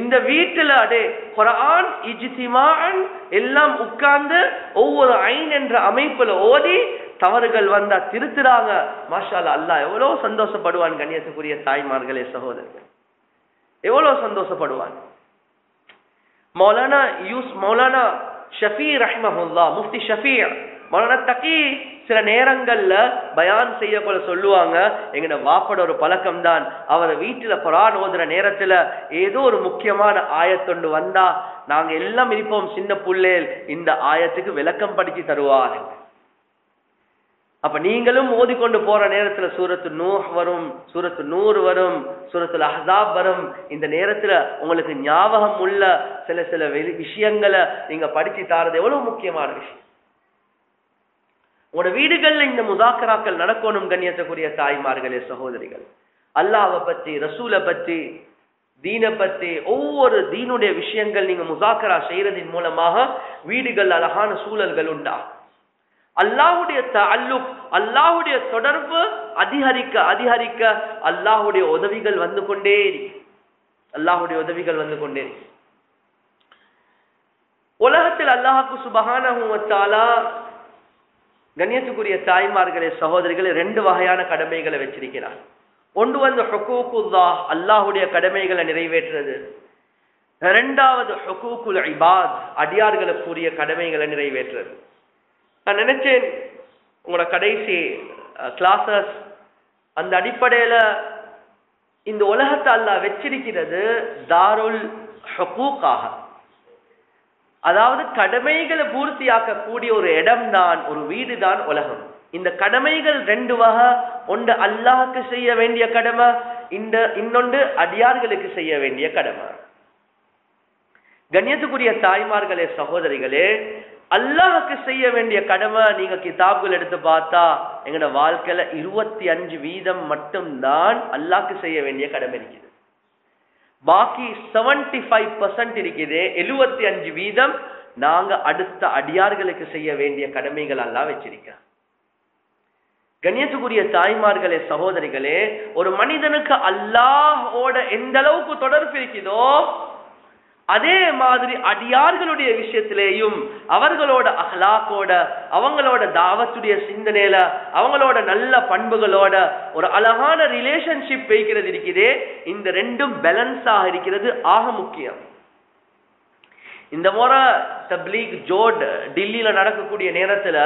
இந்த வீட்டுல அடே குரான் இஜ்திமான் எல்லாம் உட்கார்ந்து ஒவ்வொரு ஐன் என்ற அமைப்புல ஓதி தவறுகள் வந்தா திருத்துறாங்க. மாஷால அல்லாஹ் எவ்வளவு சந்தோஷப்படுவான் கண்ணியத்துக்குரிய தாய்மார்களே சகோதரர்கள். எவ்வளவு சந்தோஷப்படுவான். மௌலானா யூஸ் மௌலானா ஷஃபி ரஹ்மஹுல்லா முஃப்தி ஷஃபி மௌலானா தக்கி சில நேரங்கள்ல பயான் செய்ய போல சொல்லுவாங்க. எங்கட வாப்பட ஒரு பழக்கம் தான் அவர் வீட்டுல புறான் ஓதுற நேரத்துல ஏதோ ஒரு முக்கியமான ஆயத்தொண்டு வந்தா நாங்க எல்லாம் இருப்போம் சின்ன புள்ளேல் இந்த ஆயத்துக்கு விளக்கம் படிச்சு தருவார் அப்ப நீங்களும் ஓதிக்கொண்டு போற நேரத்துல சூரத்து நூஹ் வரும் சூரத்து நூறு வரும் சூரத்துல அஹாப் வரும். இந்த நேரத்துல உங்களுக்கு ஞாபகம் உள்ள சில சில வெளி- விஷயங்களை நீங்க படிச்சு தாரது எவ்வளவு முக்கியமான விஷயம். உங்களோட வீடுகள்ல இந்த முதாக்கராக்கள் நடக்கணும் கண்ணியத்துக்குரிய தாய்மார்களே சகோதரிகள். அல்லாவை பத்தி ரசூலை பத்தி தீனை பத்தி ஒவ்வொரு தீனுடைய விஷயங்கள் நீங்க முசாக்கரா செய்யறதின் மூலமாக வீடுகள் அழகான சூழல்கள் உண்டா? அல்லாஹுடைய அல்லுப் அல்லாஹுடைய தொடர்பு அதிகரிக்க அதிகரிக்க அல்லாஹுடைய உதவிகள் வந்து கொண்டே அல்லாஹுடைய உதவிகள் வந்து கொண்டே உலகத்தில் அல்லாஹ்க்கு சுபகான கண்ணியத்துக்குரிய தாய்மார்களே சகோதரிகளை ரெண்டு வகையான கடமைகளை வச்சிருக்கிறார். ஒன்று வந்து ஹுகூக்குல்லாஹ் அல்லாஹுடைய கடமைகளை நிறைவேற்றுறது. இரண்டாவது ஹுகூக்குல் இபாத் அடியார்களுக்குரிய கடமைகளை நிறைவேற்றுறது. நான் நினைச்சேன் உங்களோட கடைசி கிளாஸஸ் அந்த அடிப்படையில் இந்த உலகத்தை அல்லாஹ் வச்சிருக்கிறது தாருல் ஹுகூக்காக. அதாவது கடமைகளை பூர்த்தியாக்கக்கூடிய ஒரு இடம்தான் ஒரு வீடு தான் உலகம். இந்த கடமைகள் ரெண்டு வகை. ஒன்று அல்லாஹுக்கு செய்ய வேண்டிய கடமை இந்த இன்னொன்று அடியார்களுக்கு செய்ய வேண்டிய கடமை. கண்ணியத்துக்குரிய தாய்மார்களே சகோதரிகளே அல்லாஹுக்கு செய்ய வேண்டிய கடமை நீங்க கிதாப்கள் எடுத்து பார்த்தா எங்களோட வாழ்க்கையில இருபத்தி அஞ்சு வீதம் மட்டும்தான் அல்லாஹ்க்கு செய்ய வேண்டிய கடமை இருக்குது. பாக்கி செவன்டி ஃபைவ் பர்சன்ட் இருக்குது. எழுபத்தி அஞ்சு வீதம் நாங்க அடுத்த அடியார்களுக்கு செய்ய வேண்டிய கடமைகள் எல்லாம் வச்சிருக்கோம் கணியத்துக்குரிய தாய்மார்களே சகோதரிகளே ஒரு மனிதனுக்கு அல்லாஹோட எந்த அளவுக்கு தொடர்பு இருக்குதோ அதே மாதிரி அடியார்களுடைய விஷயத்திலேயும் அவர்களோட அஹ்லாக்கோட அவங்களோட தாவத்துடைய சிந்தனையில அவங்களோட நல்ல பண்புகளோட ஒரு அழகான ரிலேஷன்ஷிப் வைக்கிறது இருக்குதே இந்த ரெண்டும் பேலன்ஸாக இருக்கிறது ஆக முக்கியம். இந்த முறை தப்லீக் ஜோட் டில்லியில நடக்கக்கூடிய நேரத்துல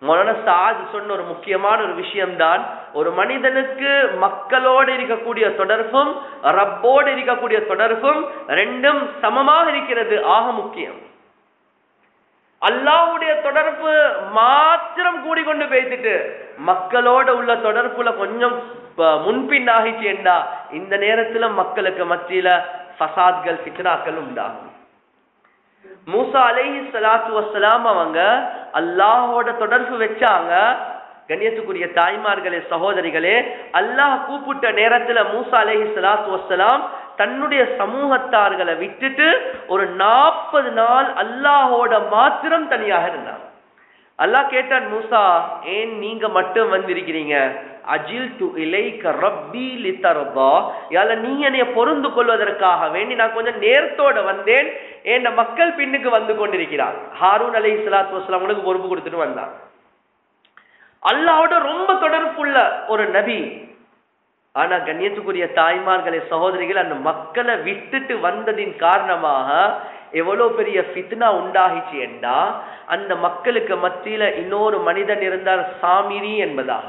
மொலன சாத் சொன்ன ஒரு முக்கியமான ஒரு விஷயம்தான் ஒரு மனிதனுக்கு மக்களோடு இருக்கக்கூடிய தொடர்பும் ரப்போடு இருக்கக்கூடிய தொடர்பும் ரெண்டும் சமமாக இருக்கிறது. ஆக முக்கியம். அல்லாஹ்வுடைய தொடர்பு மாத்திரம் கூடிக்கொண்டு பேசிட்டு மக்களோட உள்ள தொடர்புல கொஞ்சம் முன்பின் ஆகிச்சு இந்த நேரத்துல மக்களுக்கு மத்தியில ஃபசாத்கள் சித்தனாக்கள் உண்டாகும். மூசா அலேஹி சலாத்து வசலாம் அவங்க அல்லாஹோட தொடர்பு வச்சாங்க. கண்ணியத்துக்குரிய தாய்மார்களே சகோதரிகளே அல்லாஹ் கூப்பிட்ட நேரத்துல மூசா அலேஹி சலாத்து வசலாம் தன்னுடைய சமூகத்தார்களை விட்டுட்டு ஒரு நாற்பது நாள் அல்லாஹோட மாத்திரம் தனியாக இருந்தாங்க. அல்லாஹ் கேட்டான் மூசா ஏன் நீங்க மட்டும் வந்திருக்கிறீங்க? அஜில் டு இலைக்க ரப்பி லித்தரபா யால நீ என்னைய பொருந்து கொள்வதற்காக வேண்டி நான் கொஞ்சம் நேரத்தோட வந்தேன். என் மக்கள் பின்னுக்கு வந்து கொண்டிருக்கிறார். ஹாரூன் அலை சலாத்து வஸ்லாம் உனக்கு பொறுப்பு கொடுத்துட்டு வந்தான். அல்லாவோட ரொம்ப தொடர்புள்ள ஒரு நபி. ஆனா கண்ணியத்துக்குரிய தாய்மார்களை சகோதரிகள் அந்த மக்களை விட்டுட்டு வந்ததின் காரணமாக எவ்வளவு பெரிய ஃபித்னா உண்டாகிச்சு என்றா அந்த மக்களுக்கு மத்தியில இன்னொரு மனிதன் இருந்தார் சாமிரி என்பதாக.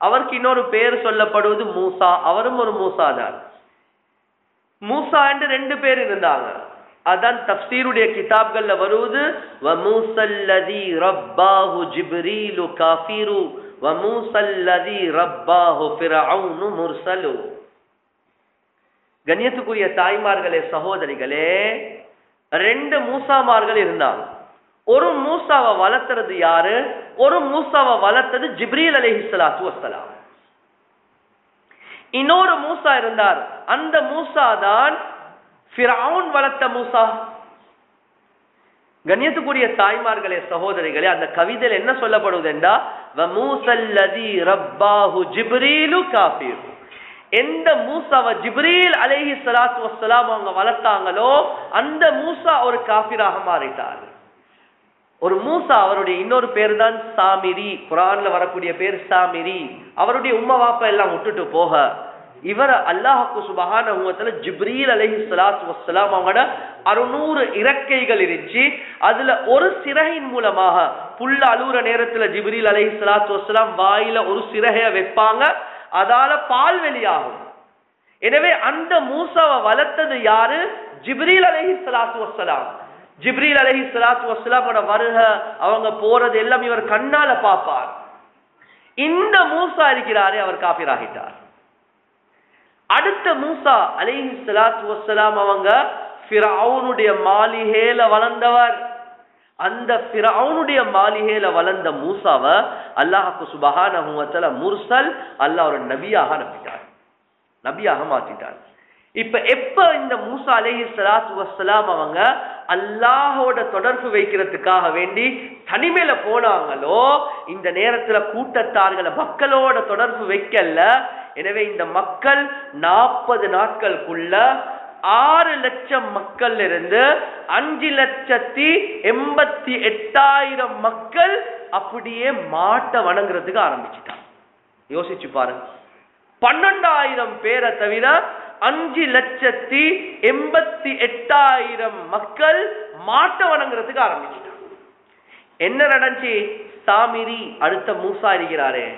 அவருக்கு இன்னொரு பேர் சொல்லப்படுவது மூசா. அவரும் ஒரு மூசா தான் மூசா என்று ரெண்டு பேர் இருந்தாங்க. அதான் தப்சீருடைய கிதாப்கள்ல வருவது வமூசல்லதி ரப்பாஹு ஜிப்ரீலு காஃபிரு வமூசல்லதி ரப்பாஹு ஃபிரௌனு முர்சலு. கண்ணியத்துக்குரிய தாய்மார்களே சகோதரிகளே ரெண்டு மூசாமார்கள் இருந்தாங்க. ஒரு மூசாவை வளர்த்துறது யாரு? ஒரு மூசாவை வளர்த்தது ஜிப்ரீல் அலிஹிஸ்லாத்து வசலாம் இன்னொரு மூசா இருந்தார். அந்த மூசா தான் ஃபிரவுன் வளர்த்த மூசா. கண்ணியத்துக்குரிய தாய்மார்களே சகோதரிகளே அந்த கவிதையில் என்ன சொல்லப்படுவது என்றா வமூசல்லதி ரப்பாஹு ஜிப்ரீலு காஃபிர் எந்த மூசாவை ஜிப்ரீல் அலைஹி சலாத்து வசலாம் அவங்க வளர்த்தாங்களோ அந்த மூசா ஒரு காஃபிராக மாறிட்டார். ஒரு மூசா அவருடைய இன்னொரு பேர் தான் சாமிரி. குரான்ல வரக்கூடிய பேர் சாமிரி. அவருடைய உம்மா வாப்பா எல்லாம் விட்டுட்டு போக. இவர் அல்லாஹுக்கு சுபஹான ஜிப்ரீல் அலைஹி சலாத்து வசலாம் அவங்களோட அறுநூறு இறக்கைகள் இருந்துச்சு. அதுல ஒரு சிறகின் மூலமாக புல்ல அழுகுற நேரத்துல ஜிப்ரீல் அலைஹி சலாத்து வசலாம் வாயில ஒரு சிறகைய வைப்பாங்க. அதால பால் வெளியாகும். எனவே அந்த மூசாவை வளர்த்தது யாரு? ஜிப்ரீல் அலஹி சலாத்து வஸ்ஸலாம். ஜிப்ரீல் அலஹி சலாத்து வசலாமோட வருக அவங்க போறது எல்லாம் இவர் கண்ணால பார்ப்பார். இந்த மூசா இருக்கிறாரே அவர் காபிராகிட்டார். அடுத்த மூசா அலஹி சலாத்து வசலாம் அவங்க மாளிகையில வளர்ந்தவர். அந்த ஃபிரௌனுடைய மாளிகையில வளர்ந்த மூசாவை அல்லாஹாக்கு சுபகான முர்சல் அல்லாஹ் ஒரு நபியாக நம்பிட்டார் நபியாக மாத்திட்டார் இப்ப எப்ப இந்த மூசா அலேஹி சலாத்து வசலாம் அவங்க அல்லாஹோட தொடர்பு வைக்கிறதுக்காக வேண்டி தனிமையில போனாங்களோ இந்த நேரத்துல கூட்டத்தார்களை மக்களோட தொடர்பு வைக்கல. எனவே இந்த மக்கள் நாற்பது நாட்களுக்குள்ள ஆறு லட்சம் மக்கள் இருந்து அஞ்சு லட்சத்தி எண்பத்தி எட்டாயிரம் மக்கள் அப்படியே மாட்டை வணங்குறதுக்கு ஆரம்பிச்சுட்டாங்க. யோசிச்சு பாருங்க. பன்னெண்டாயிரம் பேரை தவிர அஞ்சு லட்சத்தி எண்பத்தி எட்டாயிரம் மக்கள் மாட்டை வணங்குறதுக்கு ஆரம்பிச்சுட்டாங்க. என்ன நடந்துச்சு? சாமிரி அடுத்த மூசா இருக்கிறாரே.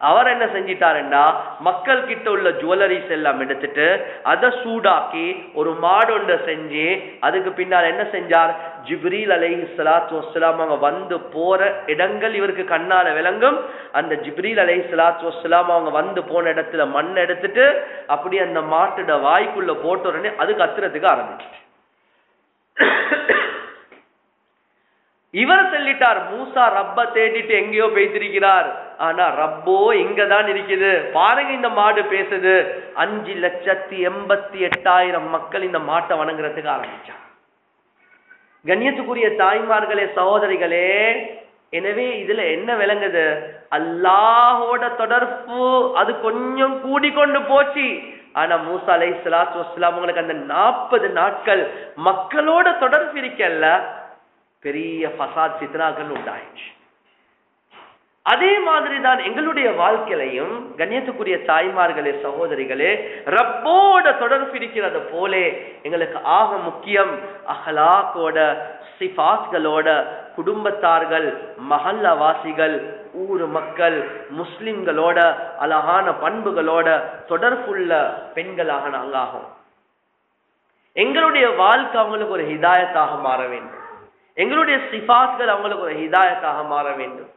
அவர் என்ன செஞ்சிட்டாருன்னா மக்கள் கிட்ட உள்ள ஜுவல்லரிஸ் எல்லாம் எடுத்துட்டு அதை சூடாக்கி ஒரு மாடு ஒன்றை செஞ்சு அதுக்கு பின்னால் என்ன செஞ்சார்? ஜிப்ரீல் அலை சலாத்து வஸ்லாம் அவங்க வந்து போற இடங்கள் இவருக்கு கண்ணால விளங்கும். அந்த ஜிப்ரீல் அலை சலாத்து வஸ்லாம் அவங்க வந்து போன இடத்துல மண் எடுத்துட்டு அப்படியே அந்த மாட்டோட வாய்க்குள்ள போட்ட உடனே அது கத்துறதுக்கு ஆரம்பிச்சு இவர் சொல்லிட்டார் மூசா ரப்ப தேடிட்டு எங்கேயோ பெய்திருக்கிறார். ஆனா ரப்போ இங்கதான் இருக்குது. பாருங்க இந்த மாடு பேசுது. அஞ்சு லட்சத்தி எண்பத்தி எட்டாயிரம் மக்கள் இந்த மாட்டை வணங்குறதுக்கு ஆரம்பிச்சார் கண்ணியத்துக்குரிய தாய்மார்களே சகோதரிகளே எனவே இதுல என்ன விளங்குது? அல்லாஹோட தொடர்பு அது கொஞ்சம் கூடிக்கொண்டு போச்சு. ஆனா மூசா அலை சலாத்து வஸ்லாம் உங்களுக்கு அந்த நாற்பது நாட்கள் மக்களோட தொடர்பு இருக்கல்ல பெரிய பசாத் சித்ராக்கள் உண்டாயிடுச்சு. அதே மாதிரி தான் எங்களுடைய வாழ்க்கையிலையும் கண்ணியத்துக்குரிய தாய்மார்களே சகோதரிகளே ரப்போட தொடர்பு இருக்கிறது போலே எங்களுக்கு ஆக முக்கியம் அஹலாக்கோட சிஃபாத்களோட குடும்பத்தார்கள் மஹல்லவாசிகள் ஊர் மக்கள் முஸ்லிம்களோட அழகான பண்புகளோட தொடர்புள்ள பெண்களாக நாங்கள் ஆகும். எங்களுடைய வாழ்க்கை அவங்களுக்கு ஒரு ஹிதாயத்தாக மாற வேண்டும். எங்களுடைய சிஃபாத்கள் அவங்களுக்கு ஒரு ஹிதாயத்தாக மாற வேண்டும்.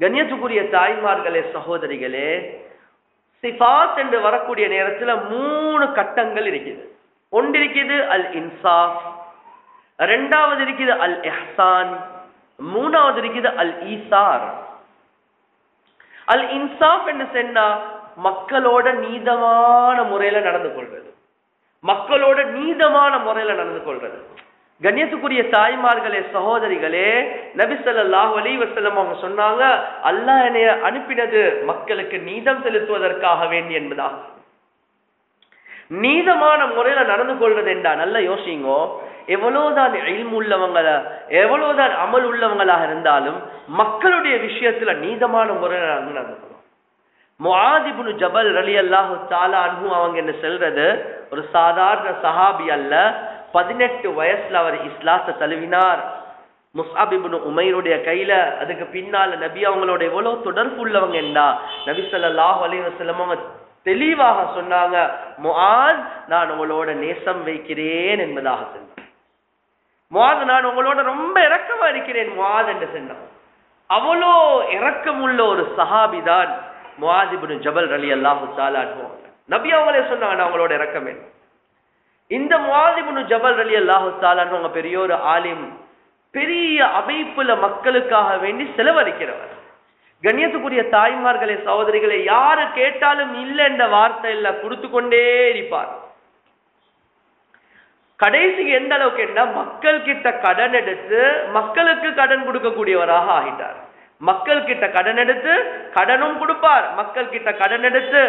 கண்ணியத்துக்குரிய தாய்மார்களே சகோதரிகளே சிஃபாத் என்று வரக்கூடிய நேரத்துல மூணு கட்டங்கள் இருக்குது. ஒன்று இருக்குது அல் இன்சாஃப் ரெண்டாவது இருக்குது அல் எஹ்சான் மூணாவது இருக்குது அல் ஈசார் அல் இன்சாஃப் என்று சொன்னா மக்களோட நீதமான முறையில நடந்து கொள்றது மக்களோட நீதமான முறையில நடந்து கொள்றது கண்ணியத்துக்குரிய தாய்மார்களே சகோதரிகளே நபி அலி வசலம் அவங்க சொன்னாங்க அல்லாஹ் என்னைய அனுப்பினது மக்களுக்கு நீதம் செலுத்துவதற்காக வேண்டி என்பதா நீதமான முறையில நடந்து கொள்வது என்றா நல்ல யோசிங்கோ. எவ்வளவுதான் இல்மு உள்ளவங்கள எவ்வளவுதான் அமல் உள்ளவங்களாக இருந்தாலும் மக்களுடைய விஷயத்துல நீதமான முறையில நடந்து கொள்ளும். முஆதிபுனு ஜபல் ரலி அல்லாஹு தாலா அன்ஹு அவங்க என்ன செல்றது? ஒரு சாதாரண சஹாபி அல்ல பதினெட்டு வயசுல அவர் இஸ்லாத்தை தழுவினார். முஸ்அப் உமைருடைய கையில அதுக்கு பின்னால நபி அவங்களோட எவ்வளவு தொடர்பு உள்ளவங்க என்றா? நபி சொல்லாஹ் அலிவசலம் அவங்க தெளிவாக சொன்னாங்க முஆத் நான் உங்களோட நேசம் வைக்கிறேன் என்பதாக சொன்னார். முஆத் நான் உங்களோட ரொம்ப இறக்கமா இருக்கிறேன் முஆத் என்று சொன்னார். அவ்வளோ உள்ள ஒரு சஹாபிதான் தான் ஜபல் அலி அல்லாஹு அன்ஹு நபி அவங்களே சொன்னாங்க நான் உங்களோட இறக்கம் என்ன இந்த முஆதிபுனு ஜபல் அலி அல்லாஹு அவங்க பெரிய ஒரு ஆலிம் பெரிய அமைப்புல மக்களுக்காக வேண்டி செலவழிக்கிறவர். கண்ணியத்துக்குரிய தாய்மார்களே சகோதரிகளை யாரு கேட்டாலும் இல்லை என்ற வார்த்தை இல்ல கொடுத்து கொண்டே இருப்பார். கடைசிக்கு எந்த அளவுக்கு என்ன? மக்கள் கிட்ட கடன் எடுத்து மக்களுக்கு கடன் கொடுக்கக்கூடியவராக ஆகிட்டார். மக்கள் கிட்ட கடன் எடுத்து கடனும் கொடுப்பார். மக்கள் கிட்ட கடன் எடுத்து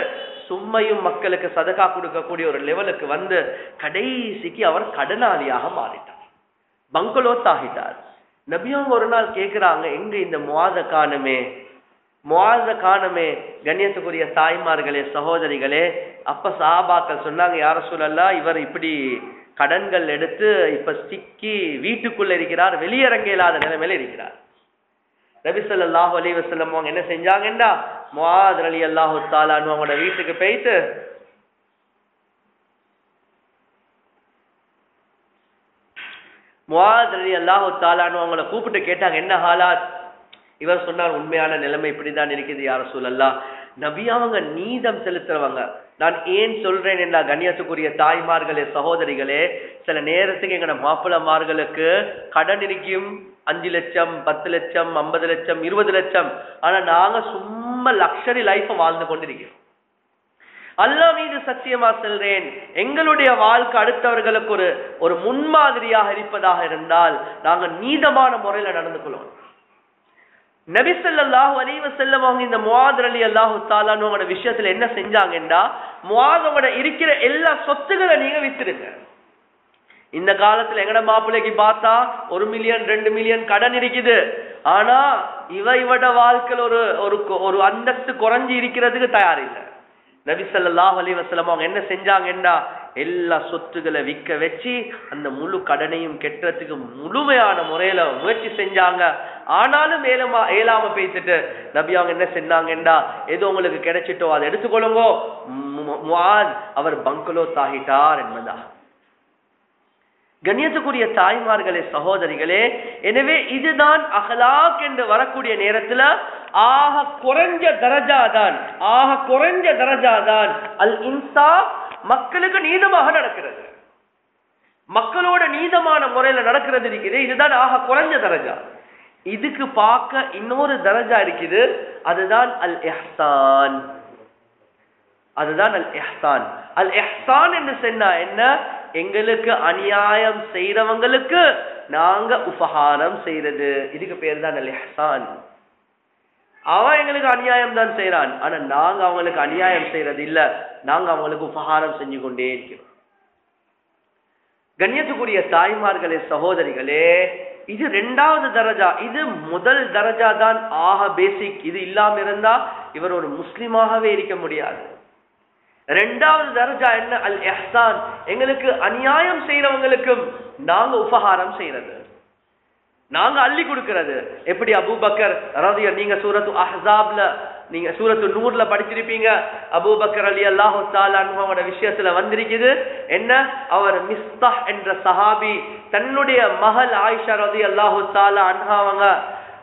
சும்மையும் மக்களுக்கு சதகா கொடுக்கக்கூடிய ஒரு லெவலுக்கு வந்து கடைசிக்கு அவர் கடனாளியாக மாறிட்டார். பங்களோத் ஆகிட்டார். நபியவங்க ஒரு நாள் கேட்கிறாங்க எங்க இந்த முவாத காணமே? முவாத காணமே? கண்ணியத்துக்குரிய தாய்மார்களே சகோதரிகளே. அப்ப சாபாக்கள் சொன்னாங்க யார சொல்லலாம் இவர் இப்படி கடன்கள் எடுத்து இப்ப சிக்கி வீட்டுக்குள்ள இருக்கிறார் வெளியிறங்க இல்லாத நிலைமையில இருக்கிறார். நபி அலி வசல்லம் அவங்க என்ன செஞ்சாங்கண்டா? முஆத் ரலியல்லாஹு தஆலா அன்ஹு அவங்களோட வீட்டுக்கு போயிட்டு முஆத் ரலியல்லாஹு தஆலா அன்ஹு அவங்கள கூப்பிட்டு கேட்டாங்க என்ன ஹாலாத்? இவர் சொன்னார் உண்மையான நிலைமை இப்படிதான் இருக்குது யார சொல்லலாம் நபி அவங்க நீதம் செலுத்துறவங்க. நான் ஏன் சொல்றேன் என்ன கண்ணியத்துக்குரிய தாய்மார்களே சகோதரிகளே சில நேரத்துக்கு எங்கட மாப்பிளமார்களுக்கு கடன் இருக்கும் அஞ்சு லட்சம் பத்து லட்சம் ஐம்பது லட்சம் இருபது லட்சம். ஆனா நாங்க சும்மா லக்ஷரி லைஃப் வாழ்ந்து கொண்டிருக்கிறோம். அல்லாஹ் மீது சத்தியமா செல்றேன் எங்களுடைய வாழ்க்கை அடுத்தவர்களுக்கு ஒரு ஒரு முன்மாதிரியாக இருப்பதாக இருந்தால் நாங்க நீதமான முறையில நடந்து கொள்ளணும் நபிசல் அல்லாஹு அலைஹி வஸல்லம் அவங்க இந்த முவாதர் அலி அல்லாஹு தாலானோட விஷயத்துல என்ன செஞ்சாங்கன்னா முவாதோட இருக்கிற எல்லா சொத்துக்களை நீங்க வித்துருங்க இந்த காலத்துல எங்கட மாப்பிள்ளைக்கு பார்த்தா ஒரு மில்லியன் ரெண்டு மில்லியன் கடன் இருக்குது. ஆனா இவ இவட வாழ்க்கையில் ஒரு ஒரு ஒரு அந்தஸ்து குறைஞ்சி இருக்கிறதுக்கு தயார் இல்லை. நபி ஸல்லல்லாஹு அலைஹி அவங்க என்ன செஞ்சாங்கன்னா எல்லா சொத்துக்களை விற்க வச்சு அந்த முழு கடனையும் கெட்டுறதுக்கு முழுமையான முறையில முயற்சி செஞ்சாங்க. ஆனாலும் ஏலமா ஏலாம பேசிட்டு நபி அவங்க என்ன செஞ்சாங்கண்டா ஏதோ உங்களுக்கு கிடைச்சிட்டோ அதை எடுத்துக்கொள்ளுங்கோ. மு- அவர் பங்களோ தாகிட்டார் என்பதா கண்ணியத்துக்குரிய தாய்மார்களே சகோதரிகளே எனவே இதுதான் அகலாக் என்று வரக்கூடிய நேரத்துல ஆக குறைஞ்ச தரஜா தான் ஆக குறைஞ்ச தரஜா தான் அல் இன்சா மக்களுக்கு நீதமாக நடக்கிறது. மக்களோட நீதமான முறையில நடக்கிறது இருக்குது இதுதான் ஆக குறைஞ்ச தரஜா. இதுக்கு பார்க்க இன்னொரு தரஜா இருக்குது அதுதான் அல் எஹ்தான் அதுதான் அல் எஹ்தான் அல் எஹ்தான் என்று சொன்னா என்ன? எங்களுக்கு அநியாயம் செய்யறவங்களுக்கு நாங்க உபகாரம் செய்யறது இதுக்கு பேர் தான் அல் அவன் எங்களுக்கு அநியாயம் தான் செய்யறான் ஆனா நாங்க அவங்களுக்கு அநியாயம் செய்யறது இல்ல நாங்க அவங்களுக்கு உபகாரம் செஞ்சு கொண்டே இருக்கிறோம். கண்ணியத்துக்குரிய தாய்மார்களே சகோதரிகளே இது ரெண்டாவது தரஜா. இது முதல் தரஜா தான் ஆக பேசிக் இது இல்லாம இருந்தா இவர் ஒரு முஸ்லிமாகவே இருக்க முடியாது. ரெண்டாவது தரஜா என்ன? அல் எஹ்சான் எங்களுக்கு அநியாயம் செய்யறவங்களுக்கும் நாங்க உபகாரம் செய்யறது நாங்க அள்ளி கொடுக்கிறது. எப்படி அபூபக்கர் ரதிய நீங்க சூரத்து அஹாப்ல நீங்க சூரத்து நூர்ல படிச்சிருப்பீங்க. அபூபக்கர் அலி அல்லாஹு தாலான்வோட விஷயத்துல வந்திருக்குது. என்ன? அவர் மிஸ்தா என்ற சஹாபி தன்னுடைய மகள் ஆயிஷா ரதி அல்லாஹு தாலா அன்ஹாவங்க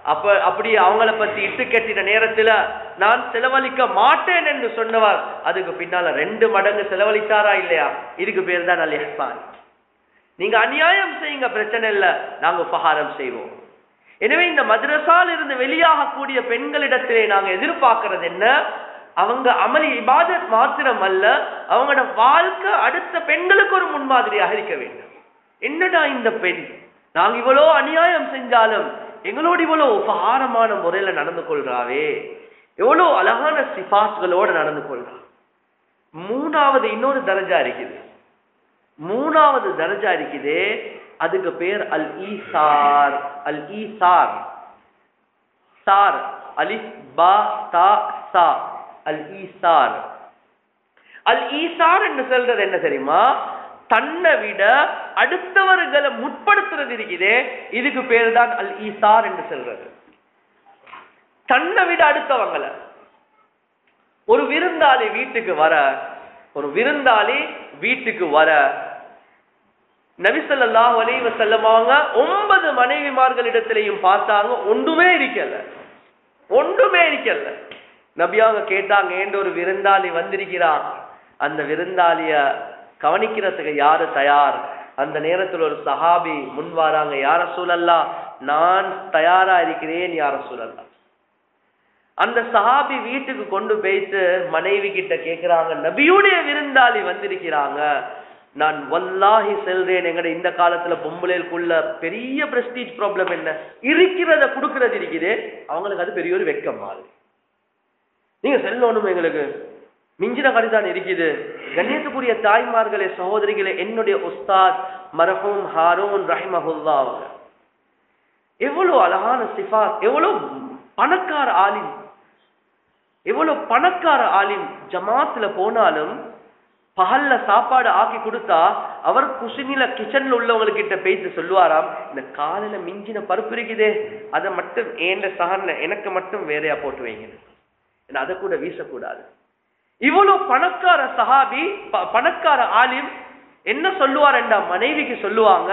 அப்ப அப்படி அவங்கள பத்தி இட்டு கட்டின நேரத்துல நான் செலவழிக்க மாட்டேன் என்று சொன்னவர் அதுக்கு பின்னால ரெண்டு மடங்கு செலவழித்தாரா இல்லையா? இதுக்கு பேர் தான் அல் எஹ்சான் நீங்க அநியாயம் செய்யுங்க பிரச்சனை இல்லை நாங்க உபகாரம் செய்வோம். எனவே இந்த மதரசால் இருந்து வெளியாகக்கூடிய பெண்களிடத்திலே நாங்க எதிர்பார்க்கறது என்ன? அவங்க அமளி இபாதத் மாத்திரம் அல்ல அவங்களோட வாழ்க்கை அடுத்த பெண்களுக்கு ஒரு முன்மாதிரியாக இருக்க வேண்டும். என்னடா இந்த பெண்? நாங்க இவ்வளோ அநியாயம் செஞ்சாலும் எங்களோட இவ்வளவு உபகாரமான முறையில நடந்து கொள்றாவே எவ்வளவு அழகான சிபாஸ்களோட நடந்து கொள்றா மூணாவது இன்னொரு தரஜா இருக்குது. மூணாவது தரஜா இருக்குது. அதுக்கு பேர் அல் ஈசார் அல் ஈசார் சார். அலிஃப் பா தா சா. அல் ஈசார் அல் ஈசார் என்று சொல்றது என்ன தெரியுமா? தன்னை விட அடுத்தவர்களை முற்படுத்துறது இருக்குதே. இதுக்கு பேர் தான் அல் ஈசார் என்று சொல்றது. தன்னை விட அடுத்தவங்களை. ஒரு விருந்தாளி வீட்டுக்கு வர ஒரு விருந்தாளி வீட்டுக்கு வர நபிசல்லாஹ் அலைஹி வஸல்லம் அவங்க ஒன்பது மனைவிமார்களிடத்திலையும் பார்த்தாங்க ஒன்றுமே இருக்கல. ஒன்றுமே இருக்கல. நபியாங்க கேட்டாங்க ஏண்ட ஒரு விருந்தாளி வந்திருக்கிறான்? அந்த விருந்தாளிய கவனிக்கிறதுக்கு யாரு தயார்? அந்த நேரத்தில் ஒரு சஹாபி முன் வராங்க யார சூழல்லா நான் தயாரா இருக்கிறேன் யார சொல்லலாம் அந்த சஹாபி வீட்டுக்கு கொண்டு போயிட்டு மனைவி கிட்ட கேக்குறாங்க நபியுடைய விருந்தாளி வந்திருக்கிறாங்க. நான் வல்லாகி செல்றேன். எங்கட இந்த காலத்துல பொம்பளைக்குள்ள பெரிய பிரஸ்டீஜ் ப்ராப்ளம் என்ன? இருக்கிறத கொடுக்கறது இருக்குது. அவங்களுக்கு அது பெரிய ஒரு வெக்கம் மாதிரி நீங்க செல்லணும் எங்களுக்கு? மிஞ்சின கடிதான் இருக்குது கண்ணியத்துக்குரிய தாய்மார்களே சகோதரிகளே என்னுடைய உஸ்தாத் மரஹூம் ஹாரூன் ரஹிமஹுல்லா அவங்க எவ்வளவு அழகான சிஃபாத் எவ்வளவு பணக்கார ஆலிம். எவ்வளவு பணக்கார ஆலிம். ஜமாத்துல போனாலும் பகல்ல சாப்பாடு ஆக்கி கொடுத்தா அவர் குசினில கிச்சன்ல உள்ளவங்க கிட்ட பேசி சொல்லுவாராம் இந்த காலையில மிஞ்சின பருப்பு இருக்குதே அதை மட்டும் ஏண்ட சகன்ல எனக்கு மட்டும் வேறையா போட்டு வைங்க. அதை கூட வீசக்கூடாது. இவ்வளவு பணக்கார சஹாபி ப- பணக்கார ஆலிம் என்ன சொல்லுவார் மனைவிக்கு சொல்லுவாங்க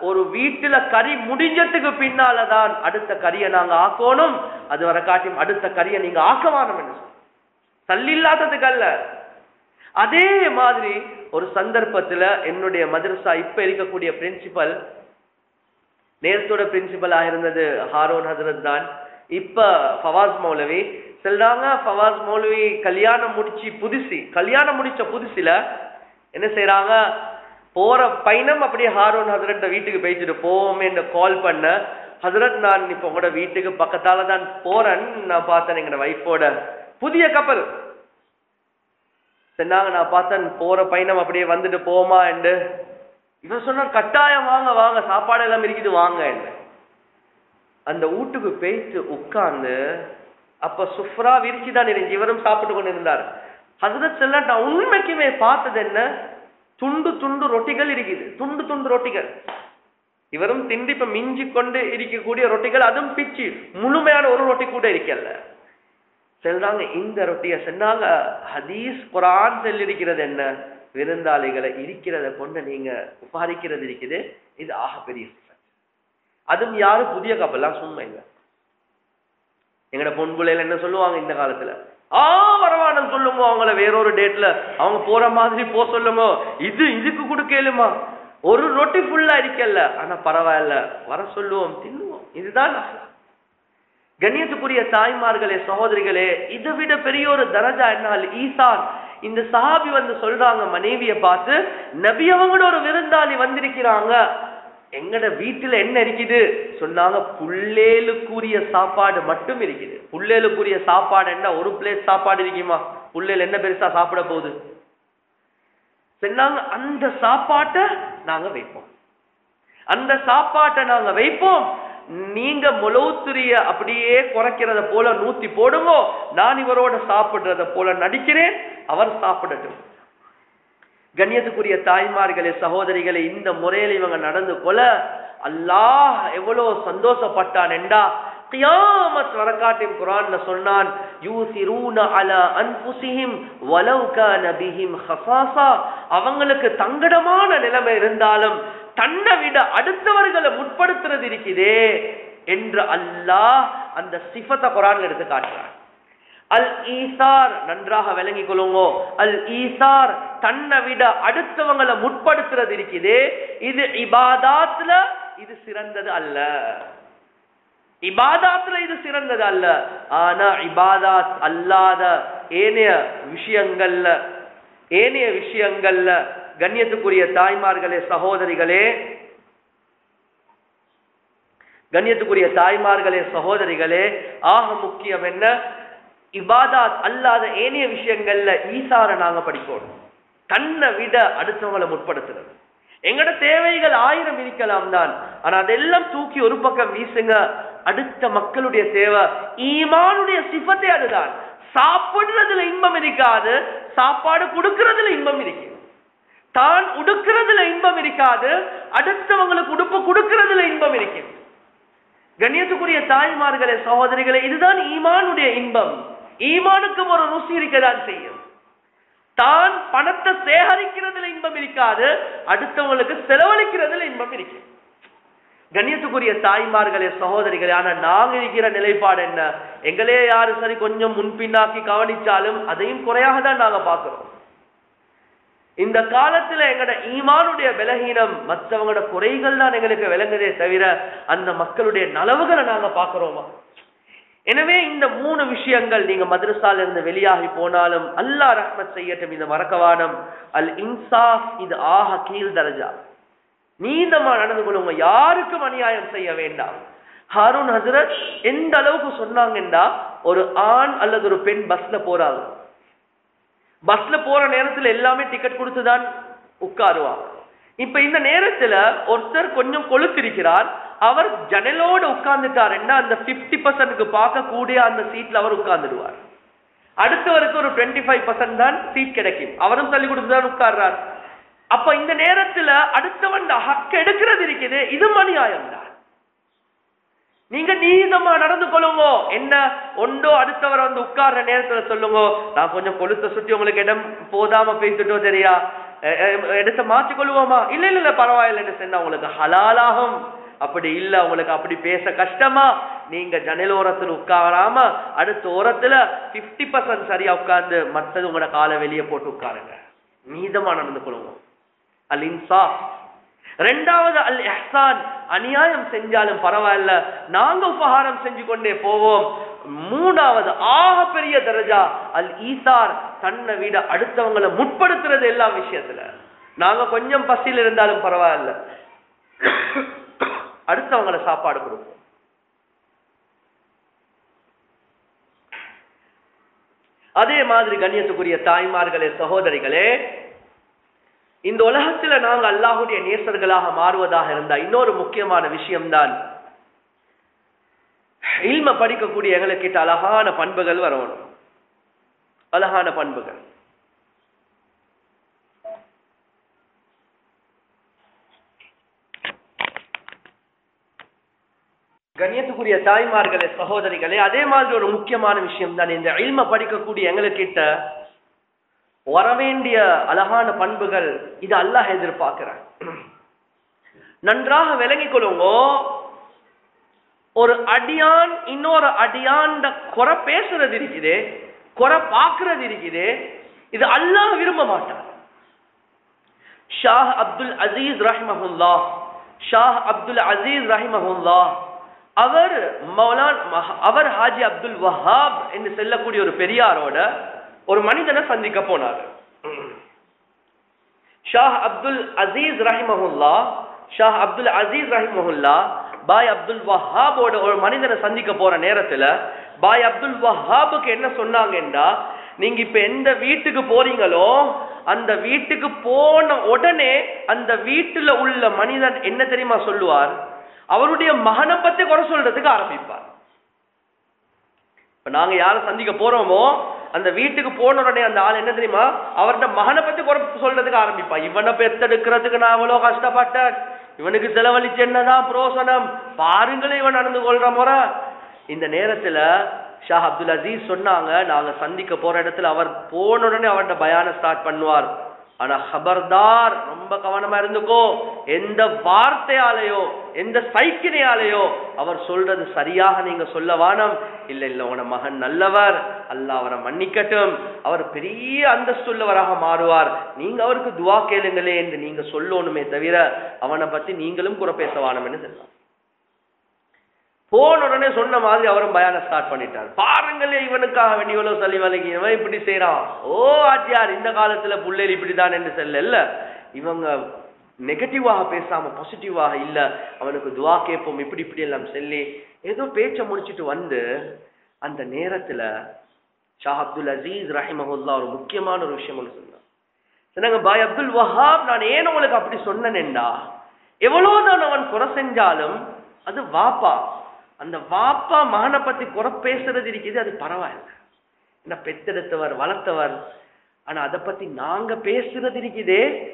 ஒரு வீட்டுல கறி முடிஞ்சதுக்கு பின்னாலதான் அடுத்த கறியை நாங்க ஆக்கணும் அது வர காட்டியும் அடுத்த கறியை நீங்க ஆக்கவானம் என்று தள்ளி இல்லாததுக்கு அல்ல. அதே மாதிரி ஒரு சந்தர்ப்பத்துல என்னுடைய மதரசா இப்ப இருக்கக்கூடிய பிரின்சிபல் நேரத்தோட பிரின்சிபலா இருந்தது ஹாரோன் ஹசரத் தான். இப்ப ஃபவாஸ் மௌலவி சொல்றாங்க ஃபவாஸ் மௌலவி கல்யாணம் முடிச்சு புதுசு. கல்யாணம் முடிச்ச புதுசுல என்ன செய்யறாங்க போற பயணம் அப்படியே ஹாரோன் ஹசரத் வீட்டுக்கு போயிட்டு போவோமே கால் பண்ண ஹசரத் நான் இப்ப உங்களோட வீட்டுக்கு பக்கத்தால தான் போறேன். நான் பார்த்தேன் எங்களோட வைஃபோட புதிய கப்பல். சொன்னாங்க நான் பார்த்தேன். போற பயணம் அப்படியே வந்துட்டு போமா என்று. இவன் சொன்னார் கட்டாயம் வாங்க வாங்க. சாப்பாடு எல்லாம் இருக்குது வாங்க. என்று. அந்த வீட்டுக்கு போயிட்டு உட்கார்ந்து அப்ப சுஃப்ரா விரிச்சு தான் இருந்துச்சு இவரும் சாப்பிட்டு கொண்டு இருந்தார் ஹசரத் செல்லா உண்மைக்குமே பார்த்தது என்ன? துண்டு துண்டு ரொட்டிகள் இருக்குது. துண்டு துண்டு ரொட்டிகள். இவரும் திண்டு இப்ப மிஞ்சி கொண்டு இருக்கக்கூடிய ரொட்டிகள் அதுவும் பிச்சு. முழுமையான ஒரு ரொட்டி கூட இருக்கல்ல. செல்றாங்க இந்த ரொட்டிய சொன்னாங்க ஹதீஸ் குரான் செல்லிருக்கிறது என்ன? விருந்தாளிகளை இருக்கிறத கொண்டு நீங்க உபாதிக்கிறது இருக்குது. இது ஆக பெரிய அதுவும் யாரும் புதிய கப்பல்லாம் சும்மா இல்லை. எங்கட பொன் பிள்ளைகள் என்ன சொல்லுவாங்க இந்த காலத்துல? ஆ வரவானம் சொல்லுங்க அவங்கள வேறொரு டேட்ல அவங்க போற மாதிரி போ சொல்லுங்க. இது இதுக்கு கொடுக்கலுமா ஒரு ரொட்டி ஃபுல்லா இருக்கல்ல. ஆனா பரவாயில்ல. வர சொல்லுவோம் தின்னுவோம். இதுதான் கண்ணியத்துக்குரிய தாய்மார்களே சகோதரிகளே இதை விட பெரிய ஒரு தரஜா என்னால் ஈசான் இந்த சஹாபி வந்து சொல்றாங்க மனைவியை பார்த்து நபி அவங்களோட ஒரு விருந்தாளி வந்திருக்கிறாங்க. எங்கட வீட்டுல என்ன இருக்குது? சொன்னாங்க புள்ளேலுக்குரிய சாப்பாடு மட்டும் இருக்குது. புள்ளேலுக்குரிய சாப்பாடு என்ன? ஒரு பிளேட் சாப்பாடு இருக்குமா? புள்ளேல் என்ன பெருசா சாப்பிட போகுது? சொன்னாங்க அந்த சாப்பாட்டை நாங்க வைப்போம். அந்த சாப்பாட்டை நாங்க வைப்போம். நீங்க முளவுத்துரிய அப்படியே குறைக்கிறத போல நூத்தி போடுங்க. நான் இவரோட சாப்பிடுறத போல நடிக்கிறேன். அவர் சாப்பிடட்டும். கண்ணியத்துக்குரிய தாய்மார்களே சகோதரிகளே இந்த முறையில இவங்க நடந்து கொள்ள அல்லாஹ் எவ்வளவு சந்தோஷப்பட்டான் என்றா கியாமத் வரக்காட்டின் குரான்ல சொன்னான் யூசிரூன அலா அன்ஃபுஸிஹிம் வலவ் கான பிஹிம் அவங்களுக்கு தங்கடமான நிலைமை இருந்தாலும் தன்னை விட அடுத்தவர்களை முற்படுத்துறது இருக்குதே என்று அல்லாஹ் அந்த சிஃபத்தை குரான் எடுத்து காட்டுறான். அல் ஈசார் நன்றாக விளங்கி கொள்ளுங்க. அல் ஈசார் தன்னை விட அடுத்தவங்களை முற்படுத்துறது இருக்குது. இது இபாதாத்துல இது சிறந்தது அல்ல. இபாதாத்துல இது சிறந்தது அல்ல. ஆனா இபாதாத் அல்லாத ஏனைய விஷயங்கள்ல ஏனைய விஷயங்கள்ல கண்ணியத்துக்குரிய தாய்மார்களே சகோதரிகளே கண்ணியத்துக்குரிய தாய்மார்களே சகோதரிகளே ஆக முக்கியம் என்ன? இபாதாத் அல்லாத ஏனைய விஷயங்கள்ல ஈசார நாங்க படிப்போம் தன்னை விட அடுத்தவங்களை முற்படுத்துறது. எங்கட தேவைகள் ஆயிரம் இருக்கலாம் தான். ஆனா அதெல்லாம் தூக்கி ஒரு பக்கம் வீசுங்க. அடுத்த மக்களுடைய தேவை ஈமானுடைய சிஃபத்தே அதுதான். சாப்பிடுறதுல இன்பம் இருக்காது சாப்பாடு கொடுக்கறதுல இன்பம் இருக்கு தான் உடுக்கிறதுல இன்பம் இருக்காது அடுத்தவங்களுக்கு உடுப்பு கொடுக்கறதுல இன்பம் இருக்கு கண்ணியத்துக்குரிய தாய்மார்களே சகோதரிகளே இதுதான் ஈமானுடைய இன்பம். ஈமானுக்கும் ஒரு ருசி இருக்கதான் செய்யும். தான் பணத்தை சேகரிக்கிறதுல இன்பம் இருக்காது அடுத்தவங்களுக்கு செலவழிக்கிறதுல இன்பம் இருக்கு கண்ணியத்துக்குரிய தாய்மார்களே சகோதரிகளே ஆனா நாங்க இருக்கிற நிலைப்பாடு என்ன? எங்களே யாரு சரி கொஞ்சம் முன்பின்னாக்கி கவனிச்சாலும் அதையும் குறையாக தான் நாங்க பாக்குறோம் இந்த காலத்துல எங்கட ஈமானுடைய விலகீனம் மற்றவங்களோட குறைகள் தான் எங்களுக்கு விளங்குதே தவிர அந்த மக்களுடைய நலவுகளை நாங்க பாக்குறோமா எனவே இந்த மூணு விஷயங்கள் நீங்க மதரசால இருந்து வெளியாகி போனாலும் அல்லா ரஹ்மத் செய்யட்டும் இந்த மறக்கவாடம் அல் இன்சாஃப் இது ஆக கீழ் தரஜா. நீந்தமா நடந்து கொள்ளுங்க யாருக்கும் அநியாயம் செய்ய வேண்டாம். ஹாரூன் ஹசரத் எந்த அளவுக்கு சொன்னாங்கன்னா ஒரு ஆண் அல்லது ஒரு பெண் பஸ்ல போறாங்க. பஸ்ல போற நேரத்துல எல்லாமே டிக்கெட் கொடுத்துதான் உட்காருவாங்க. இப்ப இந்த நேரத்துல ஒருத்தர் கொஞ்சம் கொளுத்திருக்கிறார். அவர் ஜன்னலோட உட்கார்ந்துட்டாருன்னா அந்த பிப்டி பர்சன்ட்க்கு பார்க்கக்கூடிய அந்த சீட்ல அவர் உட்கார்ந்துடுவார். அடுத்தவருக்கு ஒரு டுவெண்ட்டி ஃபைவ் பர்சன்ட் தான் சீட் கிடைக்கும். அவரும் தள்ளி கொடுத்து தான் உட்கார்றார். அப்ப இந்த நேரத்துல அடுத்தவன் ஹக்க எடுக்கிறது இருக்குது. இது மணியாயம் தான் நீங்க நீதமா நடந்து கொள்ளுங்க. என்ன? ஒன்றோ அடுத்தவரை வந்து உட்கார்ற நேரத்துல சொல்லுங்க. நான் கொஞ்சம் கொளுத்த சுத்தி உங்களுக்கு இடம் போதாம பேசிட்டோம் சரியா எடுத்து எ- இடத்த மாற்றி கொள்வோமா இல்ல இல்ல இல்ல பரவாயில்லைன்னு சொன்னா உங்களுக்கு ஹலாலாகும். அப்படி இல்ல உங்களுக்கு அப்படி பேச கஷ்டமா? நீங்க ஜன்னல் ஓரத்துல உட்காராம அடுத்த ஓரத்துல 50% பர்சன்ட் சரியா உட்கார்ந்து மத்தது உங்களோட காலை வெளியே போட்டு உட்காருங்க. நீதமா நடந்து கொள்வோம். அல் இன்சாஃப். ரெண்டாவது அல் எஹ்சான் அநியாயம் செஞ்சாலும் பரவாயில்ல. நாங்க உபகாரம் செஞ்சு கொண்டே போவோம். மூணாவது ஆக பெரிய தரஜா அல் ஈசார் தன்னை விட அடுத்தவங்களை முற்படுத்துறது எல்லா விஷயத்துல. நாங்க கொஞ்சம் பசியில் இருந்தாலும் பரவாயில்ல. அடுத்தவங்களை சாப்பாடு கொடுப்போம். அதே மாதிரி கண்ணியத்துக்குரிய தாய்மார்களே சகோதரிகளே இந்த உலகத்துல நாங்க அல்லாஹுடைய நேசர்களாக மாறுவதாக இருந்தா இன்னொரு முக்கியமான விஷயம்தான் இல்ம படிக்கக்கூடிய எங்களுக்கிட்ட அழகான பண்புகள் வரணும். அழகான பண்புகள். கண்ணியத்துக்குரிய தாய்மார்களே சகோதரிகளே அதே மாதிரி ஒரு முக்கியமான விஷயம் தான் இந்த இல்ம படிக்கக்கூடிய எங்களுக்கிட்ட வரவேண்டிய அழகான பண்புகள் இது அல்லாஹ் எதிர்பார்க்கிறான். நன்றாக விளங்கிக் கொள்ளுங்கோ. ஒரு அடியான் இன்னொரு அடியான் குறை பேசுறது இருக்குது குறை பார்க்கறது இருக்குது இது அல்லாஹ் விரும்ப மாட்டான். ஷாஹ் அப்துல் அசீஸ் ரஹிமஹுல்லா ஷாஹ் அப்துல் அசீஸ் ரஹிமஹுல்லா அவர் மௌலான் அவர் ஹாஜி அப்துல் வஹாப் என்று செல்லக்கூடிய ஒரு பெரியாரோட ஒரு மனிதனை சந்திக்க போனார். ஷாஹ் அப்துல் அசீஸ் ரஹிமஹுல்லா ஷாஹ் அப்துல் அசீஸ் ரஹிமஹுல்லா பாய் அப்துல் வஹாபோட ஒரு மனிதனை சந்திக்க போற நேரத்துல பாய் அப்துல் வஹாபுக்கு என்ன சொன்னாங்கன்னா நீங்க இப்ப எந்த வீட்டுக்கு போறீங்களோ அந்த வீட்டுக்கு போன உடனே அந்த வீட்டுல உள்ள மனிதன் என்ன தெரியுமா சொல்லுவார்? அவருடைய மகனை பத்தி குறை சொல்றதுக்கு ஆரம்பிப்பார். இப்ப நாங்க யாரை சந்திக்க போறோமோ அந்த வீட்டுக்கு போன உடனே அந்த ஆள் என்ன தெரியுமா? அவர்ட்ட மகனை பத்தி குறைப்பு சொல்றதுக்கு ஆரம்பிப்பான் இவனை பெத்தெடுக்கிறதுக்கு நான் அவ்வளவு கஷ்டப்பட்டேன். இவனுக்கு செலவழிச்சு என்னதான் புரோசனம்? பாருங்களே இவன் நடந்து கொள்ற முறை. இந்த நேரத்துல ஷா அப்துல் அசீஸ் சொன்னாங்க நாங்க சந்திக்க போற இடத்துல அவர் போன உடனே அவர்ட்ட பயான ஸ்டார்ட் பண்ணுவார். ஆனா ஹபர்தார் ரொம்ப கவனமா இருந்துக்கோ. எந்த வார்த்தையாலேயோ எந்த சைக்கினையாலேயோ அவர் சொல்றது சரியாக நீங்க சொல்ல வானம். இல்ல இல்ல உன மகன் நல்லவர். அல்ல அவரை மன்னிக்கட்டும். அவர் பெரிய அந்தஸ்துள்ளவராக மாறுவார். நீங்க அவருக்கு துவா கேளுங்களே என்று நீங்க சொல்லணுமே தவிர அவனை பத்தி நீங்களும் குறை பேச வானம்னு சொல்லலாம். போன உடனே சொன்ன மாதிரி அவரும் பயான ஸ்டார்ட் பண்ணிட்டார். பாருங்களே இவனுக்காக வேண்டி இவ்வளவு சளி வலிக்கு இவன் இப்படி செய்யறான் ஓ ஆச்சியார் இந்த காலத்துல புள்ளையில் இப்படிதான் என்று செல்ல இல்ல இவங்க நெகட்டிவாக பேசாம பாசிட்டிவாக இல்ல. அவனுக்கு துவா கேட்போம் இப்படி இப்படி எல்லாம் சொல்லி ஏதோ பேச்ச முடிச்சிட்டு வந்து அந்த நேரத்துல ஷா அப்துல் அசீஸ் ரஹிமஹுல்லா ஒரு முக்கியமான ஒரு விஷயம் ஒன்று சொன்னார். சொன்னாங்க பாய் அப்துல் வஹாப் நான் ஏன் உங்களுக்கு அப்படி சொன்னேன்டா எவ்வளவுதான் அவன் குறை செஞ்சாலும் அது வாப்பா. அந்த வாப்பா மகனை பத்தி குறை பேசுறது இருக்குது அது பரவாயில்ல. என்ன பெத்தெடுத்தவர் வளர்த்தவர் ஆனா அதை பத்தி நாங்க பேசுறது இருக்குதே.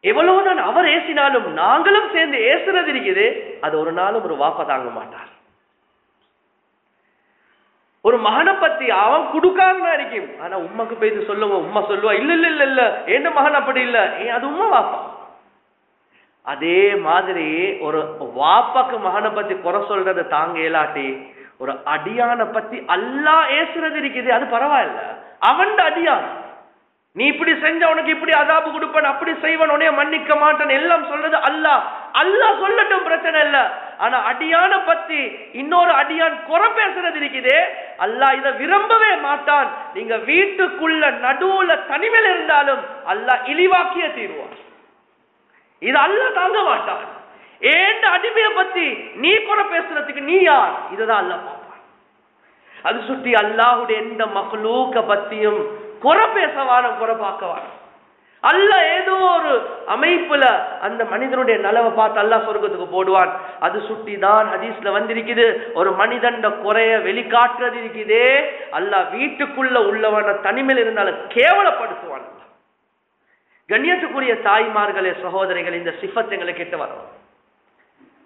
எவ்வளவுதான் அவர் ஏசினாலும் நாங்களும் சேர்ந்து ஏசுறது இருக்குது. அது ஒரு நாளும் ஒரு வாப்பா தாங்க மாட்டார். ஒரு மகனை பத்தி அவன் குடுக்காம இருக்கும் ஆனா உம்மாக்கு போய் சொல்லுங்க உமா சொல்லுவா. இல்ல இல்ல இல்ல இல்ல. என்ன மகன் அப்படி இல்ல? ஏ அது உம்மா வாப்பா. அதே மாதிரி ஒரு வாப்பாக்கு மகனை பத்தி குறை சொல்றது தாங்க இயலாட்டி ஒரு அடியான பத்தி அல்லா ஏசுறது இருக்குது அது பரவாயில்ல. அவன் அடியான். நீ இப்படி செஞ்ச உனக்கு இப்படி அதாபு கொடுப்பேன் அப்படி செய்வன் உனைய மன்னிக்க மாட்டேன் எல்லாம் சொல்றது அல்லாஹ். அல்லாஹ் சொல்லட்டும் பிரச்சனை இல்ல. ஆனா அடியான பத்தி இன்னொரு அடியான் குறை பேசுறது இருக்குதே அல்லாஹ் இத விரும்பவே மாட்டான். நீங்க வீட்டுக்குள்ள நடுவுல தனிமையில் இருந்தாலும் அல்லாஹ் இழிவாக்கிய தீருவான். இது அல்ல தாங்க மாட்டான். ஏண்ட அடிமையை பத்தி நீ குறை பேசுறதுக்கு நீ யார்? இதுதான் அல்ல பார்ப்பான். அது சுற்றி அல்லாஹுடைய எந்த மகளூக்க பத்தியும் குறை பேசவானம் குறை பார்க்கவானம் அல்ல ஏதோ ஒரு அமைப்புல அந்த மனிதனுடைய நலவை பார்த்து அல்லாஹ் சொர்க்கத்துக்கு போடுவான். அது சுட்டி தான் ஹதீஸ்ல வந்திருக்குது. ஒரு மனிதண்ட குறைய வெளிக்காட்டுறது இருக்குதே. அல்லாஹ் வீட்டுக்குள்ள உள்ளவன தனிமையில் இருந்தாலும் கேவலப்படுத்துவான். கண்ணியத்துக்குரிய தாய்மார்களே சகோதரிகள் இந்த சிஃபத் எங்களை கிட்ட வரும்.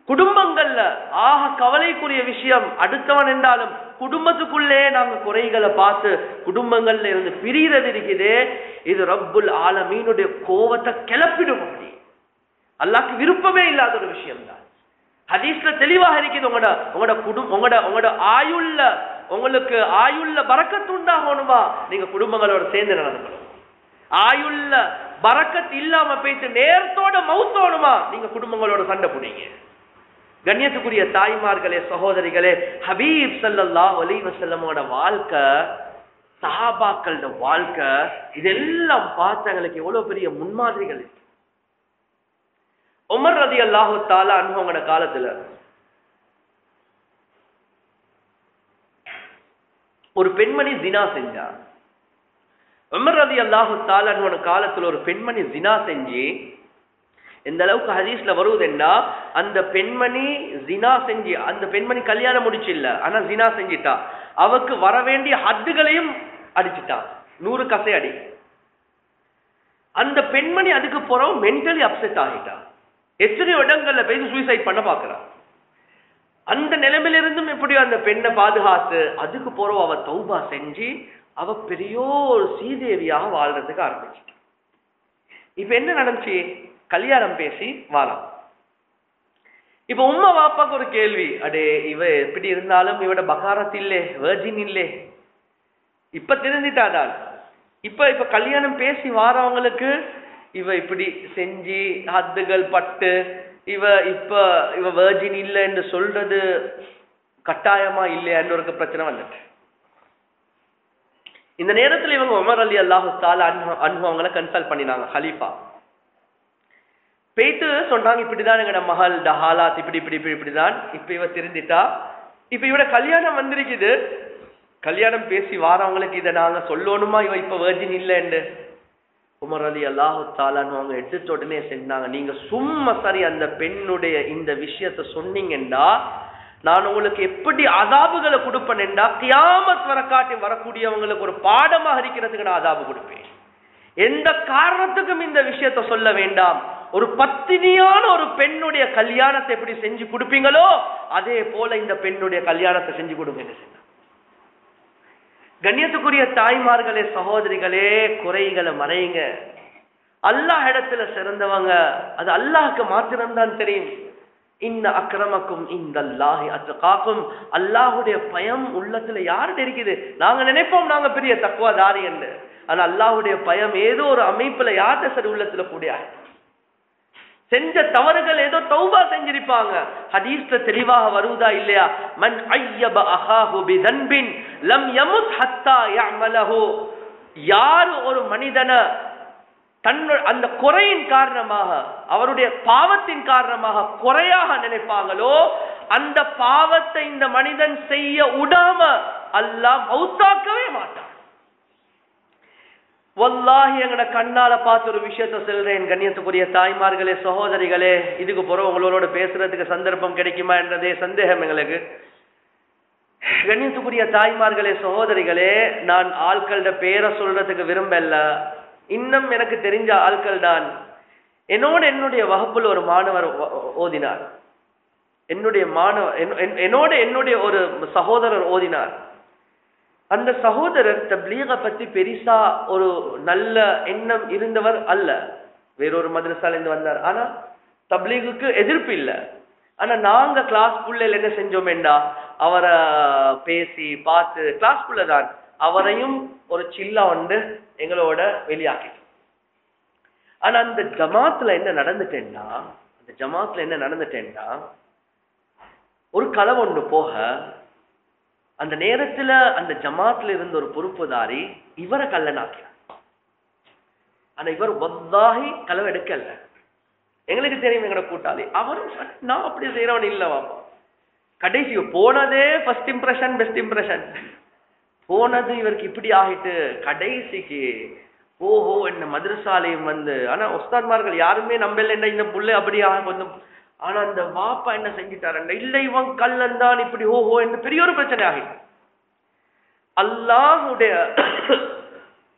குடும்பங்கள்ல ஆக கவலைக்குரிய விஷயம் அடுத்தவன் என்றாலும் குடும்பத்துக்குள்ளே நாங்க குறைகளை பார்த்து குடும்பங்கள்ல இருந்து பிரிகிறது இருக்குது. இது ரப்புல் ஆலமீனுடைய கோவத்தை கிளப்பிடும் அப்படி அல்லாக்கு விருப்பமே இல்லாத ஒரு விஷயம் தான் ஹதீஸ்ல தெளிவாக இருக்குது உங்களோட உங்களோட குடும்பம் உங்களோட உங்களோட ஆயுள்ள உங்களுக்கு ஆயுள்ள பறக்கத்துண்டாகணுமா? நீங்க குடும்பங்களோட சேர்ந்து நடந்துக்கணும். ஆயுள்ள பறக்கத் இல்லாம பேசி நேரத்தோட மவுத்தோணுமா நீங்க குடும்பங்களோட சண்டை புடிங்க. கண்ணியத்துக்குரிய தாய்மார்களே சகோதரிகளே ஹபீப் ஸல்லல்லாஹு அலைஹி வஸல்லமோட வாழ்க்கை சஹாபாக்களோட வாழ்க்கை இதெல்லாம் பார்த்தவங்களுக்கு எவ்வளவு பெரிய முன்மாதிரிகள் இருக்கு. உமர் ரதி அல்லாஹு தாலா அனுபவங்களோட காலத்துல ஒரு பெண்மணி தினா செஞ்சா உமர் ரதி அல்லாஹு தாலான்னு காலத்துல ஒரு பெண்மணி ஜினா செஞ்சு எந்த அளவுக்கு ஹதீஸ்ல வருவதுன்னா அந்த பெண்மணி ஜினா செஞ்சு அந்த பெண்மணி கல்யாணம் முடிச்சு இல்ல ஆனா ஜினா செஞ்சிட்டா. அவக்கு வர வேண்டிய ஹத்துகளையும் அடிச்சிட்டான் நூறு கசை அடி. அந்த பெண்மணி அதுக்கு போறோம் மென்டலி அப்செட் ஆகிட்டா. எத்தனை இடங்கள்ல போய் சூசைட் பண்ண பாக்குறா. அந்த நிலைமையிலிருந்தும் எப்படியோ அந்த பெண்ணை பாதுகாத்து அதுக்கு போறோம் அவ தௌபா செஞ்சு அவ பெரிய ஒரு சீதேவியாக வாழ்றதுக்கு ஆரம்பிச்சிட்டான் இப்ப என்ன நடந்துச்சு? கல்யாணம் பேசி வாழாம். இப்ப உம்மா வாப்பாக்கு ஒரு கேள்வி. அடே இவ எப்படி இருந்தாலும் இவட பகாரத் இல்லே வேர்ஜின் இல்லே. இப்ப தெரிஞ்சிட்டாதான் இப்ப இப்ப கல்யாணம் பேசி வாரவங்களுக்கு இவ இப்படி செஞ்சு ஹத்துகள் பட்டு இவ இப்ப இவ வேர்ஜின் இல்லைன்னு என்று சொல்றது கட்டாயமா இல்லையான்னு ஒரு பிரச்சனை வந்துட்டு. இந்த நேரத்துல இவங்க உமர் அலி அல்லாஹு தால அன்பு அவங்கள கன்சல்ட் பண்ணினாங்க ஹலீஃபா. போயிட்டு சொன்னாங்க இப்படிதான் எங்கட மகள் டஹாலாத் இப்படி இப்படி இப்படி இப்படிதான். இப்ப இவ திருந்திட்டா. இப்ப இவட கல்யாணம் வந்திருக்குது. கல்யாணம் பேசி வாரவங்களுக்கு இதை நாங்க சொல்லணுமா? இவ இப்ப வேர்ஜின் இல்லைன்னு. உமர் அலி அல்லாஹு தாலான்னு அவங்க எடுத்துட்டு உடனே செஞ்சாங்க. நீங்க சும்மா சரி அந்த பெண்ணுடைய இந்த விஷயத்த சொன்னீங்கன்னா நான் உங்களுக்கு எப்படி அதாபுகளை கொடுப்பேன்டா கியாமத் வர காட்டி வரக்கூடியவங்களுக்கு ஒரு பாடமாக இருக்கிறதுக்கு நான் அதாபு கொடுப்பேன். எந்த காரணத்துக்கும் இந்த விஷயத்த சொல்ல வேண்டாம். ஒரு பத்தினியான ஒரு பெண்ணுடைய கல்யாணத்தை எப்படி செஞ்சு கொடுப்பீங்களோ அதே போல இந்த பெண்ணுடைய கல்யாணத்தை செஞ்சு கொடுங்க கண்ணியத்துக்குரிய தாய்மார்களே சகோதரிகளே குறைகளை மறையுங்க. அல்லாஹ் இடத்துல சிறந்தவங்க அது அல்லாஹுக்கு மாத்திரம்தான் தெரியும். இந்த அக்கிரமக்கும் இந்த அல்லாஹி அத்துக்காக்கும் அல்லாஹுடைய பயம் உள்ளத்துல யாரு இருக்குது? நாங்க நினைப்போம் நாங்க பெரிய தக்குவாதாரி என்று. ஆனா அல்லாஹுடைய பயம் ஏதோ ஒரு அமைப்புல யார்கிட்ட சரி உள்ளத்துல கூடிய? செஞ்ச தவறுகள் ஏதோ தௌபா செஞ்சிருப்பாங்க. ஹதீஸ்ல தெளிவாக வருவதா இல்லையா? மன் ஐயப அஹாஹு பிதன்பின் லம் யமுத் ஹத்தா யஅமலஹு. யார் ஒரு மனிதனை தன்னு அந்த குறையின் காரணமாக அவருடைய பாவத்தின் காரணமாக குறையாக நினைப்பாங்களோ அந்த பாவத்தை இந்த மனிதன் செய்ய விடாம அல்லாஹ் மௌத்தாக்கவே மாட்டான். வல்லாஹி எங்கட கண்ணால பார்த்து ஒரு விஷயத்த சொல்றேன். கண்ணியத்துக்குரிய தாய்மார்களே சகோதரிகளே இதுக்கு பிறகு உங்களோட பேசுறதுக்கு சந்தர்ப்பம் கிடைக்குமா என்றதே சந்தேகம் எங்களுக்கு. கண்ணியத்துக்குரிய தாய்மார்களே சகோதரிகளே நான் ஆட்களோட பேரை சொல்றதுக்கு விரும்பல. இன்னும் எனக்கு தெரிஞ்ச ஆட்கள் தான். என்னோட என்னுடைய வகுப்பில் ஒரு மாணவர் ஓ- ஓதினார். என்னுடைய மாணவர் என்- என்- என்னோட என்னுடைய ஒரு சகோதரர் ஓதினார். அந்த சகோதரர் தப்லீக பத்தி பெரிசா ஒரு நல்ல எண்ணம் இருந்தவர் அல்ல. வேறொரு மதரசாலேருந்து வந்தார். ஆனா தப்லீகுக்கு எதிர்ப்பு இல்லை. ஆனா நாங்க கிளாஸ் புள்ளையில என்ன செஞ்சோமேண்டா? அவரை பேசி பார்த்து கிளாஸ் தான் அவரையும் ஒரு சில்லா வந்து எங்களோட வெளியாக்கிட்டோம். ஆனா அந்த ஜமாத்துல என்ன நடந்துட்டேன்னா அந்த ஜமாத்துல என்ன நடந்துட்டேன்னா ஒரு களவு ஒன்று போக அந்த நேரத்துல அந்த ஜமாத்துல இருந்த ஒரு பொறுப்புதாரி இவரை கல்லனாக்கிறார் ஆனா இவர் வந்தாகி களவு எடுக்கல. எங்களுக்கு தெரியும் எங்கட கூட்டாளி. அவரும் நான் அப்படி செய்யறவன் இல்ல வாப்பா கடைசி போனதே ஃபர்ஸ்ட் இம்ப்ரெஷன் பெஸ்ட் இம்ப்ரெஷன் போனது இவருக்கு இப்படி ஆகிட்டு கடைசிக்கு ஓஹோ என்ன மதுரசாலையும் வந்து ஆனா உஸ்தாத்மார்கள் யாருமே நம்பல என்ன இந்த புள்ள அப்படி கொஞ்சம் ஆனா அந்த வாப்பா என்ன செஞ்சிட்டாருன்னா இல்ல இவன் கல்லன் தான் இப்படி ஓஹோ என்ன பெரிய ஒரு பிரச்சனை ஆகி அல்லாஹுடைய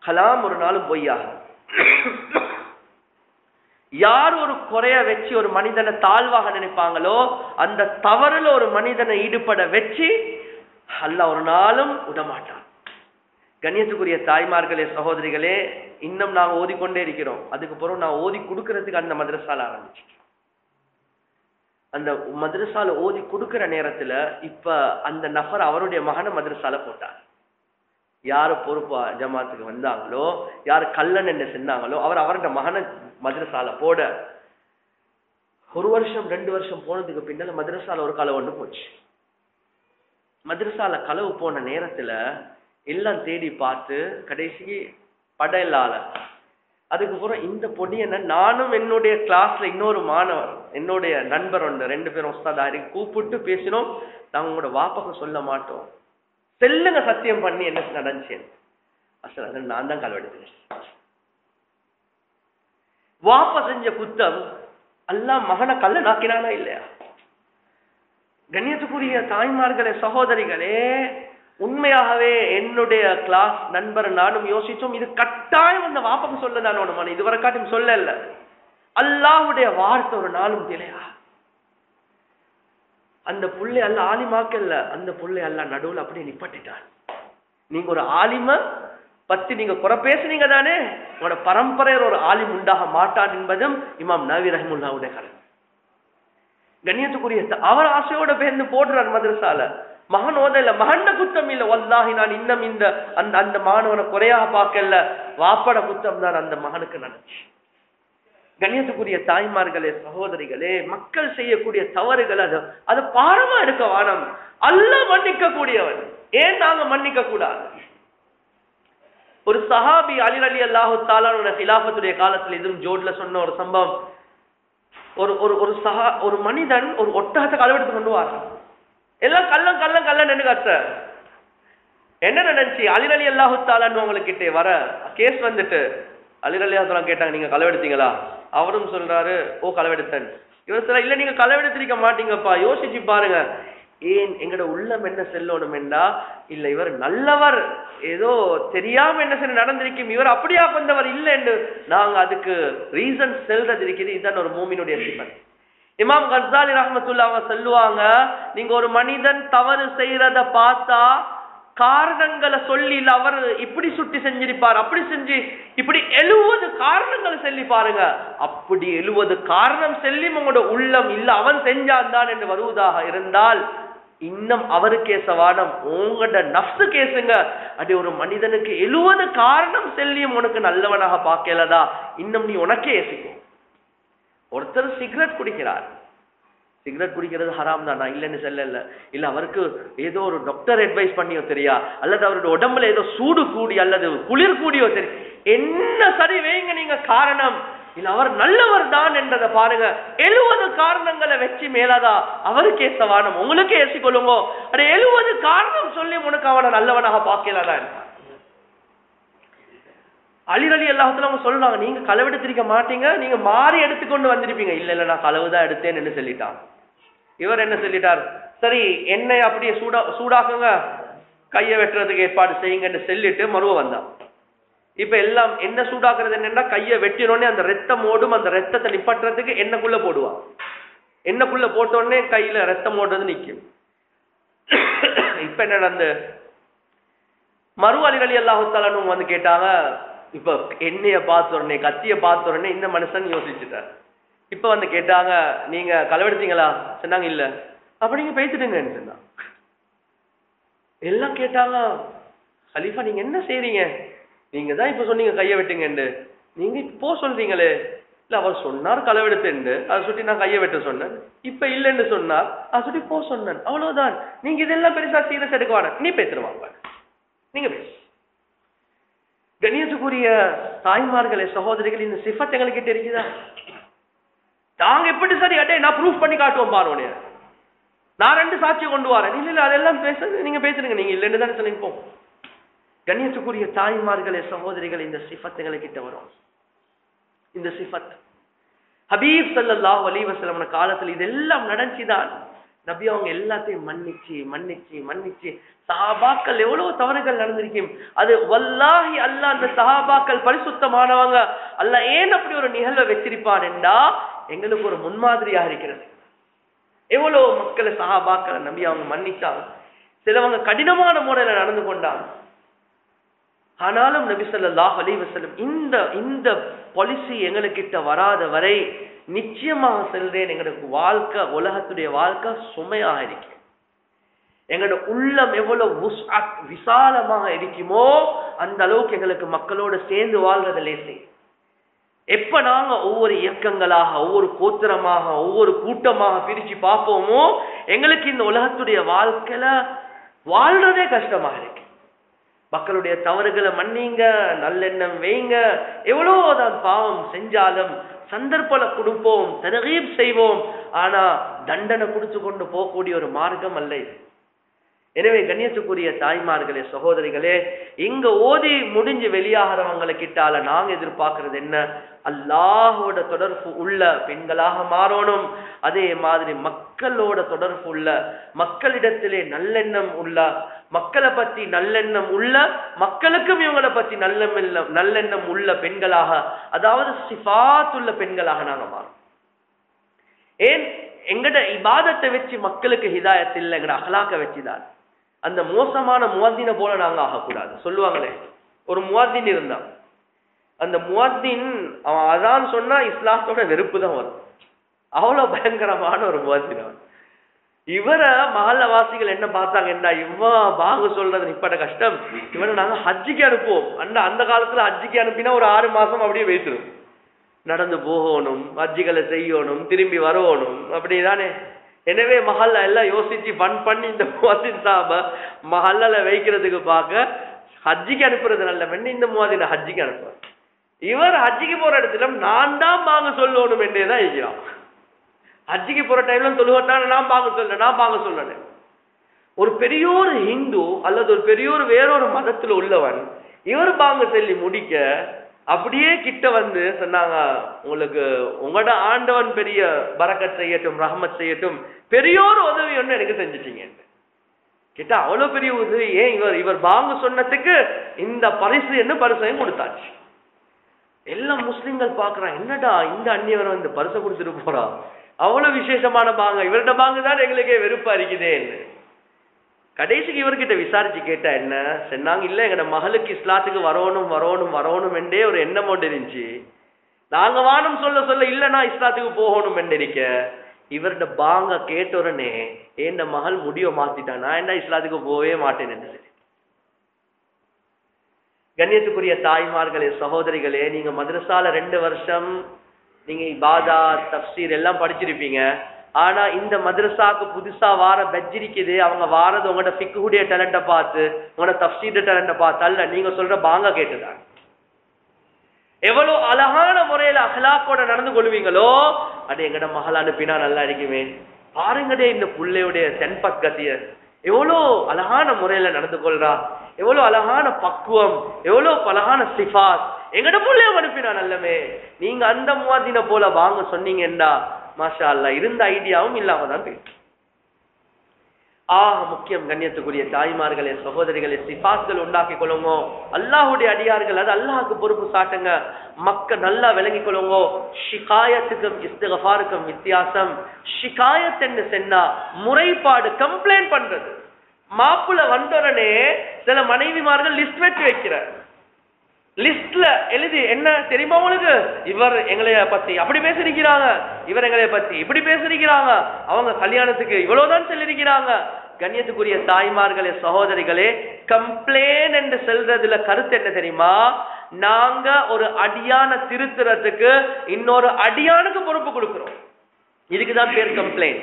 கலாம் ஒரு நாளும் பொய்யாக யார் ஒரு குறைய வச்சு ஒரு மனிதனை தாழ்வாக நினைப்பாங்களோ அந்த தவறுல ஒரு மனிதனை ஈடுபட வச்சு அல்ல ஒரு நாளும் விடமாட்டான். கண்ணியத்துக்குரிய தாய்மார்களே சகோதரிகளே இன்னும் நாங்க ஓதிக்கொண்டே இருக்கிறோம். அதுக்கு பிறகு நான் ஓதி கொடுக்கறதுக்கு அந்த மதரசால ஆரம்பிச்சு அந்த மதரசால ஓதி கொடுக்கிற நேரத்துல இப்ப அந்த நபர் அவருடைய மகனை மதரசால போட்டார். யாரு பொறுப்பா ஜமாத்துக்கு வந்தாங்களோ யார் கல்லன் என்ன செஞ்சாங்களோ அவர் அவருடைய மகனை மதரசால போட. ஒரு வருஷம் ரெண்டு வருஷம் போனதுக்கு பின்னால மதரசால ஒரு காலம் ஒன்று போச்சு. மதரசால களவு போன நேரத்துல எல்லாம் தேடி பார்த்து கடைசிக்கு படையலால. அதுக்கப்புறம் இந்த பொடியனை நானும் என்னுடைய கிளாஸ்ல இன்னொரு மாணவர் என்னுடைய நண்பர் ஒன்று ரெண்டு பேரும் உஸ்தாதாரி கூப்பிட்டு பேசினோம். நாங்க உங்களோட வாப்பாக்கு சொல்ல மாட்டோம். செல்லுங்க சத்தியம் பண்ணி என்ன நடந்துச்சேன் அசல் அது நான் தான் கலவெடுத்தேன் வாப்ப செஞ்ச குத்தம் எல்லாம் மகனை கல்ல நாக்கினானா இல்லையா? கண்ணியத்துக்குரிய தாய்மார்களே சகோதரிகளே உண்மையாகவே என்னுடைய கிளாஸ் நண்பர் நானும் யோசிச்சோம் இது கட்டாயம் அந்த வாப்பம் சொல்ல நான் ஒண்ணு இதுவரை காட்டும் சொல்ல அல்லாவுடைய வார்த்தை ஒரு நாளும் திலையா அந்த புள்ளை அல்ல ஆலிமாக்கல்ல அந்த புள்ளை அல்ல நடுவுல அப்படியே நிப்பட்டுட்டான் நீங்க ஒரு ஆலிம பத்தி நீங்க குறை பேசுனீங்க தானே உங்களோட பரம்பரையர் ஒரு ஆலிம் உண்டாக மாட்டான் என்பதும் இமாம் நவி ரஹிமுல்லாவுடைய கருத்து. கண்ணியத்துக்குரிய அவர் ஆசையோட பேர்ந்து போடுறார் மதரசால. மகன் ஓத இல்ல மகண்ட குத்தம் இல்ல. வல்லாஹி நான் இன்னும் இந்த அந்த அந்த மாணவனை குறையாக பார்க்கல. வாப்பட குத்தம் தான் அந்த மகனுக்கு நினைச்சு கண்ணியத்துக்குரிய தாய்மார்களே சகோதரிகளே மக்கள் செய்யக்கூடிய தவறுகள் அது. அது பாரமா எடுக்க வானம். அல்ல மன்னிக்க கூடியவன் ஏன் நாங்க மன்னிக்க கூடாது ஒரு சஹாபி அலி அலி அல்லாஹு தாலானுடைய ஹிலாஃபத்துடைய காலத்துல இதுவும் ஜோட்ல சொன்ன ஒரு சம்பவம். ஒரு ஒரு ஒரு சகா ஒரு மனிதன் ஒரு ஒட்டகத்தை களவெடுத்து கொண்டு வரான். எல்லாம் கள்ளம் கள்ளம் கள்ளம் நின்று கத்த என்ன நினைச்சு? அலி அலி உங்ககிட்ட வர கேஸ் வந்துட்டு அலி அல்லாஹ் கேட்டாங்க நீங்க களவெடுத்தீங்களா அவரும் சொல்றாரு ஓ களவெடுத்தன் இவர் சொல்ல இல்ல நீங்க களவெடுத்திருக்க மாட்டீங்கப்பா. யோசிச்சு பாருங்க. ஏன் எங்கட உள்ளம் என்ன செல்லணுமெண்டா இல்ல இவர் நல்லவர் ஏதோ தெரியாம என்ன சரி நடந்திருக்கும் இவர் அப்படியா வந்தவர் இல்ல என்று நாங்க அதுக்கு ரீசன் செல்றது இருக்குது இதுதான் ஒரு மூமினுடைய சிவன் இமாம் கஸ்தாலி ரஹ்மத்துல்லா அவங்க சொல்லுவாங்க நீங்க ஒரு மனிதன் தவறு செய்யறத பார்த்தா காரணங்களை சொல்லி இல்ல அவர் இப்படி சுட்டி செஞ்சிருப்பார் அப்படி செஞ்சு இப்படி எழுவது காரணங்களை சொல்லி பாருங்க. அப்படி எழுவது காரணம் செல்லி உங்களோட உள்ளம் இல்ல அவன் செஞ்சான் தான் என்று வருவதாக இருந்தால் இன்னும் அவரு கேசவானம் உங்களோட நப்சு கேசுங்க அப்படி ஒரு மனிதனுக்கு எழுவது காரணம் செல்லியும் உனக்கு நல்லவனாக பார்க்கலதா இன்னும் நீ உனக்கே ஏசிக்கும் ஒருத்தர் சிகரெட் குடிக்கிறார். சிகரெட் குடிக்கிறது ஹராம் தான்? நான் இல்லைன்னு சொல்லல. இல்ல அவருக்கு ஏதோ ஒரு டாக்டர் அட்வைஸ் பண்ணியோ தெரியா? அல்லது அவருடைய உடம்புல ஏதோ சூடு கூடி அல்லது குளிர் கூடியோ தெரியும் என்ன சரி வைங்க நீங்க காரணம். அவர் நல்லவர் தான் என்றதை பாருங்க. எழுபது காரணங்களை வச்சு மேலாதா அவருக்கே சவானம் உங்களுக்கே ஏசிக்கொள்ளுங்க. அட எழுபது காரணம் சொல்லி உனக்கு அவனை நல்லவனாக பார்க்கலடா அலி எல்லாத்துலாம் அவங்க சொல்றாங்க நீங்க களவெடுத்திருக்க மாட்டீங்க நீங்க மாறி எடுத்துக்கொண்டு வந்திருப்பீங்க. இல்ல இல்ல நான் களவு தான் எடுத்தேன்னு சொல்லிட்டான். இவர் என்ன சொல்லிட்டார்? சரி என்னை அப்படியே சூடா சூடாக்குங்க. கையை வெட்டுறதுக்கு ஏற்பாடு செய்யுங்கன்னு சொல்லிட்டு மருவ வந்தான். இப்ப எல்லாம் என்ன சூடாக்குறது என்னன்னா கையை வெட்டினோடனே அந்த ரத்தம் ஓடும் அந்த ரத்தத்தை நிப்பாட்டுறதுக்கு எண்ணெய்க்குள்ள போடுவான். எண்ணெய்க்குள்ள போட்ட உடனே கையில ரத்தம் ஓடுறது நிக்கும். இப்ப என்ன அந்த மறு அலிகளி அல்லாஹுத்தாலன்னு வந்து கேட்டாங்க இப்ப எண்ணெய பார்த்த உடனே கத்திய பார்த்த உடனே இந்த மனுஷன் யோசிச்சுட்டார். இப்ப வந்து கேட்டாங்க நீங்க கலவெடுத்தீங்களா சொன்னாங்க இல்ல. அப்ப நீங்க பேசிட்டுங்கன்னு சொன்னான் எல்லாம் கேட்டாங்க ஹலீஃபா நீங்க என்ன செய்றீங்க? நீங்க தான் இப்ப சொன்னீங்க கையை வெட்டுங்கன்னு நீங்க இப்போ சொல்றீங்களே. இல்ல அவர் சொன்னார் களவெடுத்துண்டு. அதை சுட்டி நான் கையை வெட்ட சொன்னேன். இப்ப இல்லைன்னு சொன்னார். அதை சுட்டி போ சொன்னேன். அவ்வளவுதான். நீங்க இதெல்லாம் பெருசா சீரியஸ் எடுக்க நீ பேசுறவாங்க நீங்க பேசு. கணியத்துக்குரிய தாய்மார்களே சகோதரிகள் இந்த சிஃபத் எங்களுக்கு தெரியுதா நாங்க எப்படி சரி? அட்டே நான் ப்ரூஃப் பண்ணி காட்டுவோம் பாருவோனே நான் ரெண்டு சாட்சியை கொண்டு வரேன். இல்ல இல்ல அதெல்லாம் பேச. நீங்க பேசுறீங்க நீங்க இல்லைன்னு தானே சொல்லிப்போம் கண்ணியத்துக்குரிய தாய்மார்களே சகோதரிகள் இந்த சிஃபத்துகளை கிட்ட வரும். இந்த சிஃபத். ஹபீப் சல்லா அலைஹி வஸல்லம் காலத்துல இதெல்லாம் நடந்துச்சுதான் நபி அவங்க எல்லாத்தையும் மன்னிச்சு மன்னிச்சு மன்னிச்சு. சஹாபாக்கள் எவ்வளவு தவறுகள் நடந்திருக்கும். அது வல்லாஹி அல்லாஹ் அந்த சஹாபாக்கள் பரிசுத்தமானவங்க. அல்ல ஏன் அப்படி ஒரு நிகழ்வை வச்சிருப்பான்டா என்றா? எங்களுக்கு ஒரு முன்மாதிரியாக இருக்கிறது. எவ்வளவு மக்களை சஹாபாக்களை நம்பி அவங்க மன்னிச்சாங்க சிலவங்க கடினமான முறையில நடந்து கொண்டாங்க ஆனாலும் நபி ஸல்லல்லாஹு அலைஹி இந்த இந்த பாலிசி எங்களுக்கிட்ட வராத வரை நிச்சயமாக செல்றேன் எங்களுக்கு வாழ்க்கை உலகத்துடைய வாழ்க்கை சுமையாக இருக்கு எங்களோட உள்ளம் எவ்வளவு விசாலமாக இருக்குமோ அந்த அளவுக்கு எங்களுக்கு மக்களோட சேர்ந்து வாழ்றது இல்லை எப்ப நாங்க ஒவ்வொரு இயக்கங்களாக ஒவ்வொரு கோத்திரமாக ஒவ்வொரு கூட்டமாக பிரிச்சு பார்ப்போமோ எங்களுக்கு இந்த உலகத்துடைய வாழ்க்கையில வாழ்றதே கஷ்டமாக இருக்கு. மக்களுடைய தவறுகளை மன்னிங்க நல்லெண்ணம் வைங்க. எவ்வளவுதான் பாவம் செஞ்சாலும் சந்தர்ப்பம் கொடுப்போம் தரகீப் செய்வோம். ஆனா தண்டனை கொடுத்து கொண்டு போகக்கூடிய ஒரு மார்க்கம் அல்ல இது. எனவே கண்ணியத்துக்குரிய தாய்மார்களே சகோதரிகளே இங்க ஓதி முடிஞ்சு வெளியாகிறவங்களை கிட்டால நாங்க எதிர்பார்க்கறது என்ன? அல்லாஹோட தொடர்பு உள்ள பெண்களாக மாறணும். அதே மாதிரி மக்களோட தொடர்பு உள்ள மக்களிடத்திலே நல்லெண்ணம் உள்ள மக்களை பத்தி நல்லெண்ணம் உள்ள மக்களுக்கும் இவங்களை பத்தி நல்ல நல்லெண்ணம் உள்ள பெண்களாக அதாவது சிஃபாத்துள்ள பெண்களாக நாங்க மாறோம் ஏன்? எங்கட இபாதத்தை வச்சு மக்களுக்கு ஹிதாயத்தில் எங்கட அகலாக்க வச்சுதான். அந்த மோசமான முவாத்தின போல நாங்க ஆகக்கூடாது. சொல்லுவாங்களே ஒரு முவாத்தின் இருந்தான் அந்த முவாத்தின் அவன் அதான் சொன்னா இஸ்லாத்தோட வெறுப்பு தான் வரும். அவ்வளவு பயங்கரமான ஒரு முவாத்தின் அவன். இவரை மகல்லவாசிகள் என்ன பார்த்தாங்கன்னா இவன் பாகு சொல்றது இப்பட கஷ்டம். இவனை நாங்க ஹஜ்ஜிக்கு அனுப்புவோம். அந்த அந்த காலத்துல ஹஜ்ஜிக்கு அனுப்பினா ஒரு ஆறு மாசம் அப்படியே வைத்திரும் நடந்து போகணும் ஹஜ்ஜிகளை செய்யணும் திரும்பி வரணும் அப்படிதானே? எனவே மஹல்ல எல்லாம் யோசிச்சு ஃபன் பண்ணி இந்த முவாசின் சாப மஹல்ல வைக்கிறதுக்கு பார்க்க ஹஜ்ஜிக்கு அனுப்புறது நல்ல பெண்ணு இந்த முவாதின ஹஜ்ஜிக்கு அனுப்புற இவர் ஹஜ்ஜிக்கு போற இடத்துல நான் தான் பாங்க சொல்லணும் என்றே தான் இருக்கிறான் ஹஜ்ஜிக்கு போற டைம்ல தொழுவட்டான நான் பாங்க சொல்ல நான் பாங்க சொல்லணும் ஒரு பெரியோரு ஹிந்து அல்லது ஒரு பெரியோர் வேறொரு மதத்துல உள்ளவன் இவர் பாங்க சொல்லி முடிக்க அப்படியே கிட்ட வந்து சொன்னாங்க உங்களுக்கு உங்களோட ஆண்டவன் பெரிய பரக்கத் செய்யட்டும் ரஹமத் செய்யட்டும் பெரியோர் உதவி ஒன்று எனக்கு செஞ்சிட்டீங்க. கிட்ட அவ்வளவு பெரிய உதவி ஏன் இவர் இவர் பாங்கு சொன்னதுக்கு இந்த பரிசு என்ன பரிசையும் கொடுத்தாச்சு. எல்லாம் முஸ்லிம்கள் பாக்குறான் என்னடா இந்த அந்நியவர் வந்து பரிசை கொடுத்துட்டு போறான்? அவ்வளவு விசேஷமான பாங்க இவர்கிட்ட பாங்கு தான் எங்களுக்கே வெறுப்பா இருக்குதேன்னு. கடைசிக்கு இவர்கிட்ட விசாரிச்சு கேட்டா என்ன? சொன்னாங்க இல்லை எங்கட மகளுக்கு இஸ்லாத்துக்கு வரணும் வரணும் வரணும் என்றே ஒரு எண்ணம் ஒன்று இருந்துச்சு. நாங்க வானம் சொல்ல சொல்ல இல்லை இஸ்லாத்துக்கு போகணும் என்றிருக்க இவர்கிட்ட பாங்க கேட்ட உடனே என் மகள் முடிவை மாத்திட்டான் நான் என்ன இஸ்லாத்துக்கு போகவே மாட்டேன் என்று கண்ணியத்துக்குரிய தாய்மார்களே சகோதரிகளே நீங்க மதரசால ரெண்டு வருஷம் நீங்க பாதா தப்சீர் எல்லாம் படிச்சிருப்பீங்க. ஆனா இந்த மதரசாக்கு புதுசா வார பெஜ்ஜிரிக்குது. அவங்க வாரது உங்களோட ஃபிக்குடைய டேலண்ட்டை பார்த்து உங்களோட தப்சீட டேலண்ட்டை பார்த்து அல்ல நீங்க சொல்ற பாங்க கேட்டுதான். எவ்வளவு அழகான முறையில அகலாக்கோட நடந்து கொள்வீங்களோ அடே எங்கட மகள் அனுப்பினா நல்லா இருக்குமே. பாருங்கடே இந்த பிள்ளையுடைய தென்பக் எவ்வளவு அழகான முறையில நடந்து கொள்றா. எவ்வளவு அழகான பக்குவம் எவ்வளவு அழகான சிஃபாஸ் எங்கட பிள்ளைய அனுப்பினா நல்லமே. நீங்க அந்த மாதிரி போல வாங்க சொன்னீங்கன்னா மாஷா அல்லா இருந்த ஐடியாவும் இல்லாம தான் போயிட்டு ஆக முக்கியம் கண்ணியத்துக்குரிய தாய்மார்களே சகோதரிகளே சிபாஸ்கள் உண்டாக்கி கொள்ளுங்கோ. அல்லாஹுடைய அடியார்கள் அது அல்லாஹுக்கு பொறுப்பு சாட்டுங்க. மக்கள் நல்லா விளங்கி கொள்ளுங்கோ. ஷிகாயத்துக்கும் இஸ்திகஃபாருக்கும் வித்தியாசம். ஷிகாயத் என்று சென்னா முறைப்பாடு கம்ப்ளைண்ட் பண்றது. மாப்பிள்ள வந்தோடனே சில மனைவிமார்கள் லிஸ்ட் வச்சு வைக்கிறார். லிஸ்ட்ல எழுதி என்ன தெரியுமா உங்களுக்கு? இவர் எங்களைய பத்தி அப்படி பேசிருக்கிறாங்க இவர் எங்களைய பத்தி இப்படி பேசிருக்கிறாங்க அவங்க கல்யாணத்துக்கு இவ்வளவுதான் சொல்லிருக்கிறாங்க கண்ணியத்துக்குரிய தாய்மார்களே சகோதரிகளே கம்ப்ளைன் என்று செல்றதுல கருத்து என்ன தெரியுமா? நாங்க ஒரு அடியான திருத்துறதுக்கு இன்னொரு அடியானுக்கு பொறுப்பு கொடுக்கிறோம். இதுக்குதான் பேர் கம்ப்ளைண்ட்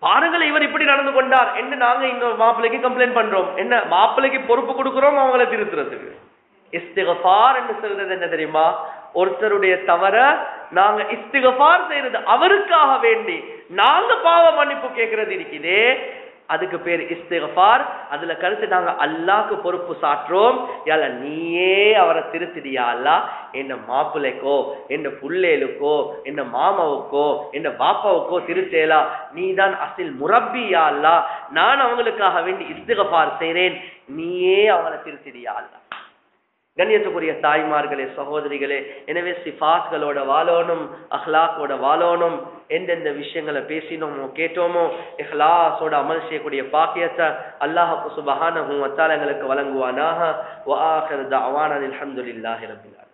பாருங்கள் இவர் இப்படி நடந்து கொண்டார். என்று நாங்க இன்னொரு மாப்பிள்ளைக்கு கம்ப்ளைண்ட் பண்றோம்? என்ன மாப்பிள்ளைக்கு பொறுப்பு கொடுக்கிறோம் அவங்கள திருத்துறதுக்கு இஸ்திகஃபார் என்று சொல்றது என்ன தெரியுமா? ஒருத்தருடைய தவற நாங்க இஸ்திகஃபார் செய்யறது அவருக்காக வேண்டி நாங்க பாவ மன்னிப்பு கேட்கறது இருக்குதே அதுக்கு பேர் இஸ்திகஃபார். அதுல கருத்து நாங்க அல்லாக்கு பொறுப்பு சாட்டுறோம் யால நீயே அவரை திருத்திடியா அல்லா? என்ன மாப்பிள்ளைக்கோ என்ன புள்ளேலுக்கோ என்ன மாமாவுக்கோ என்ன பாப்பாவுக்கோ திருத்தேலா? நீதான் அசில் முரப்பியா அல்லா? நான் அவங்களுக்காக வேண்டி இஸ்திகஃபார் செய்றேன். நீயே அவரை திருத்திடியா அல்லா? கண்ணியத்துக்குரிய தாய்மார்களே சகோதரிகளே எனவே சிஃபாத்களோட வாழணும் அஹ்லாக்கோட வாழணும் எந்தெந்த விஷயங்களை பேசினோமோ கேட்டோமோ இஹ்லாஸோட அமல் செய்யக்கூடிய பாக்கியத்தை அல்லாஹ் சுபஹானஹு வத்தாலங்களுக்கு வழங்குவானாக. வாஹர் தவானில் தஅவானா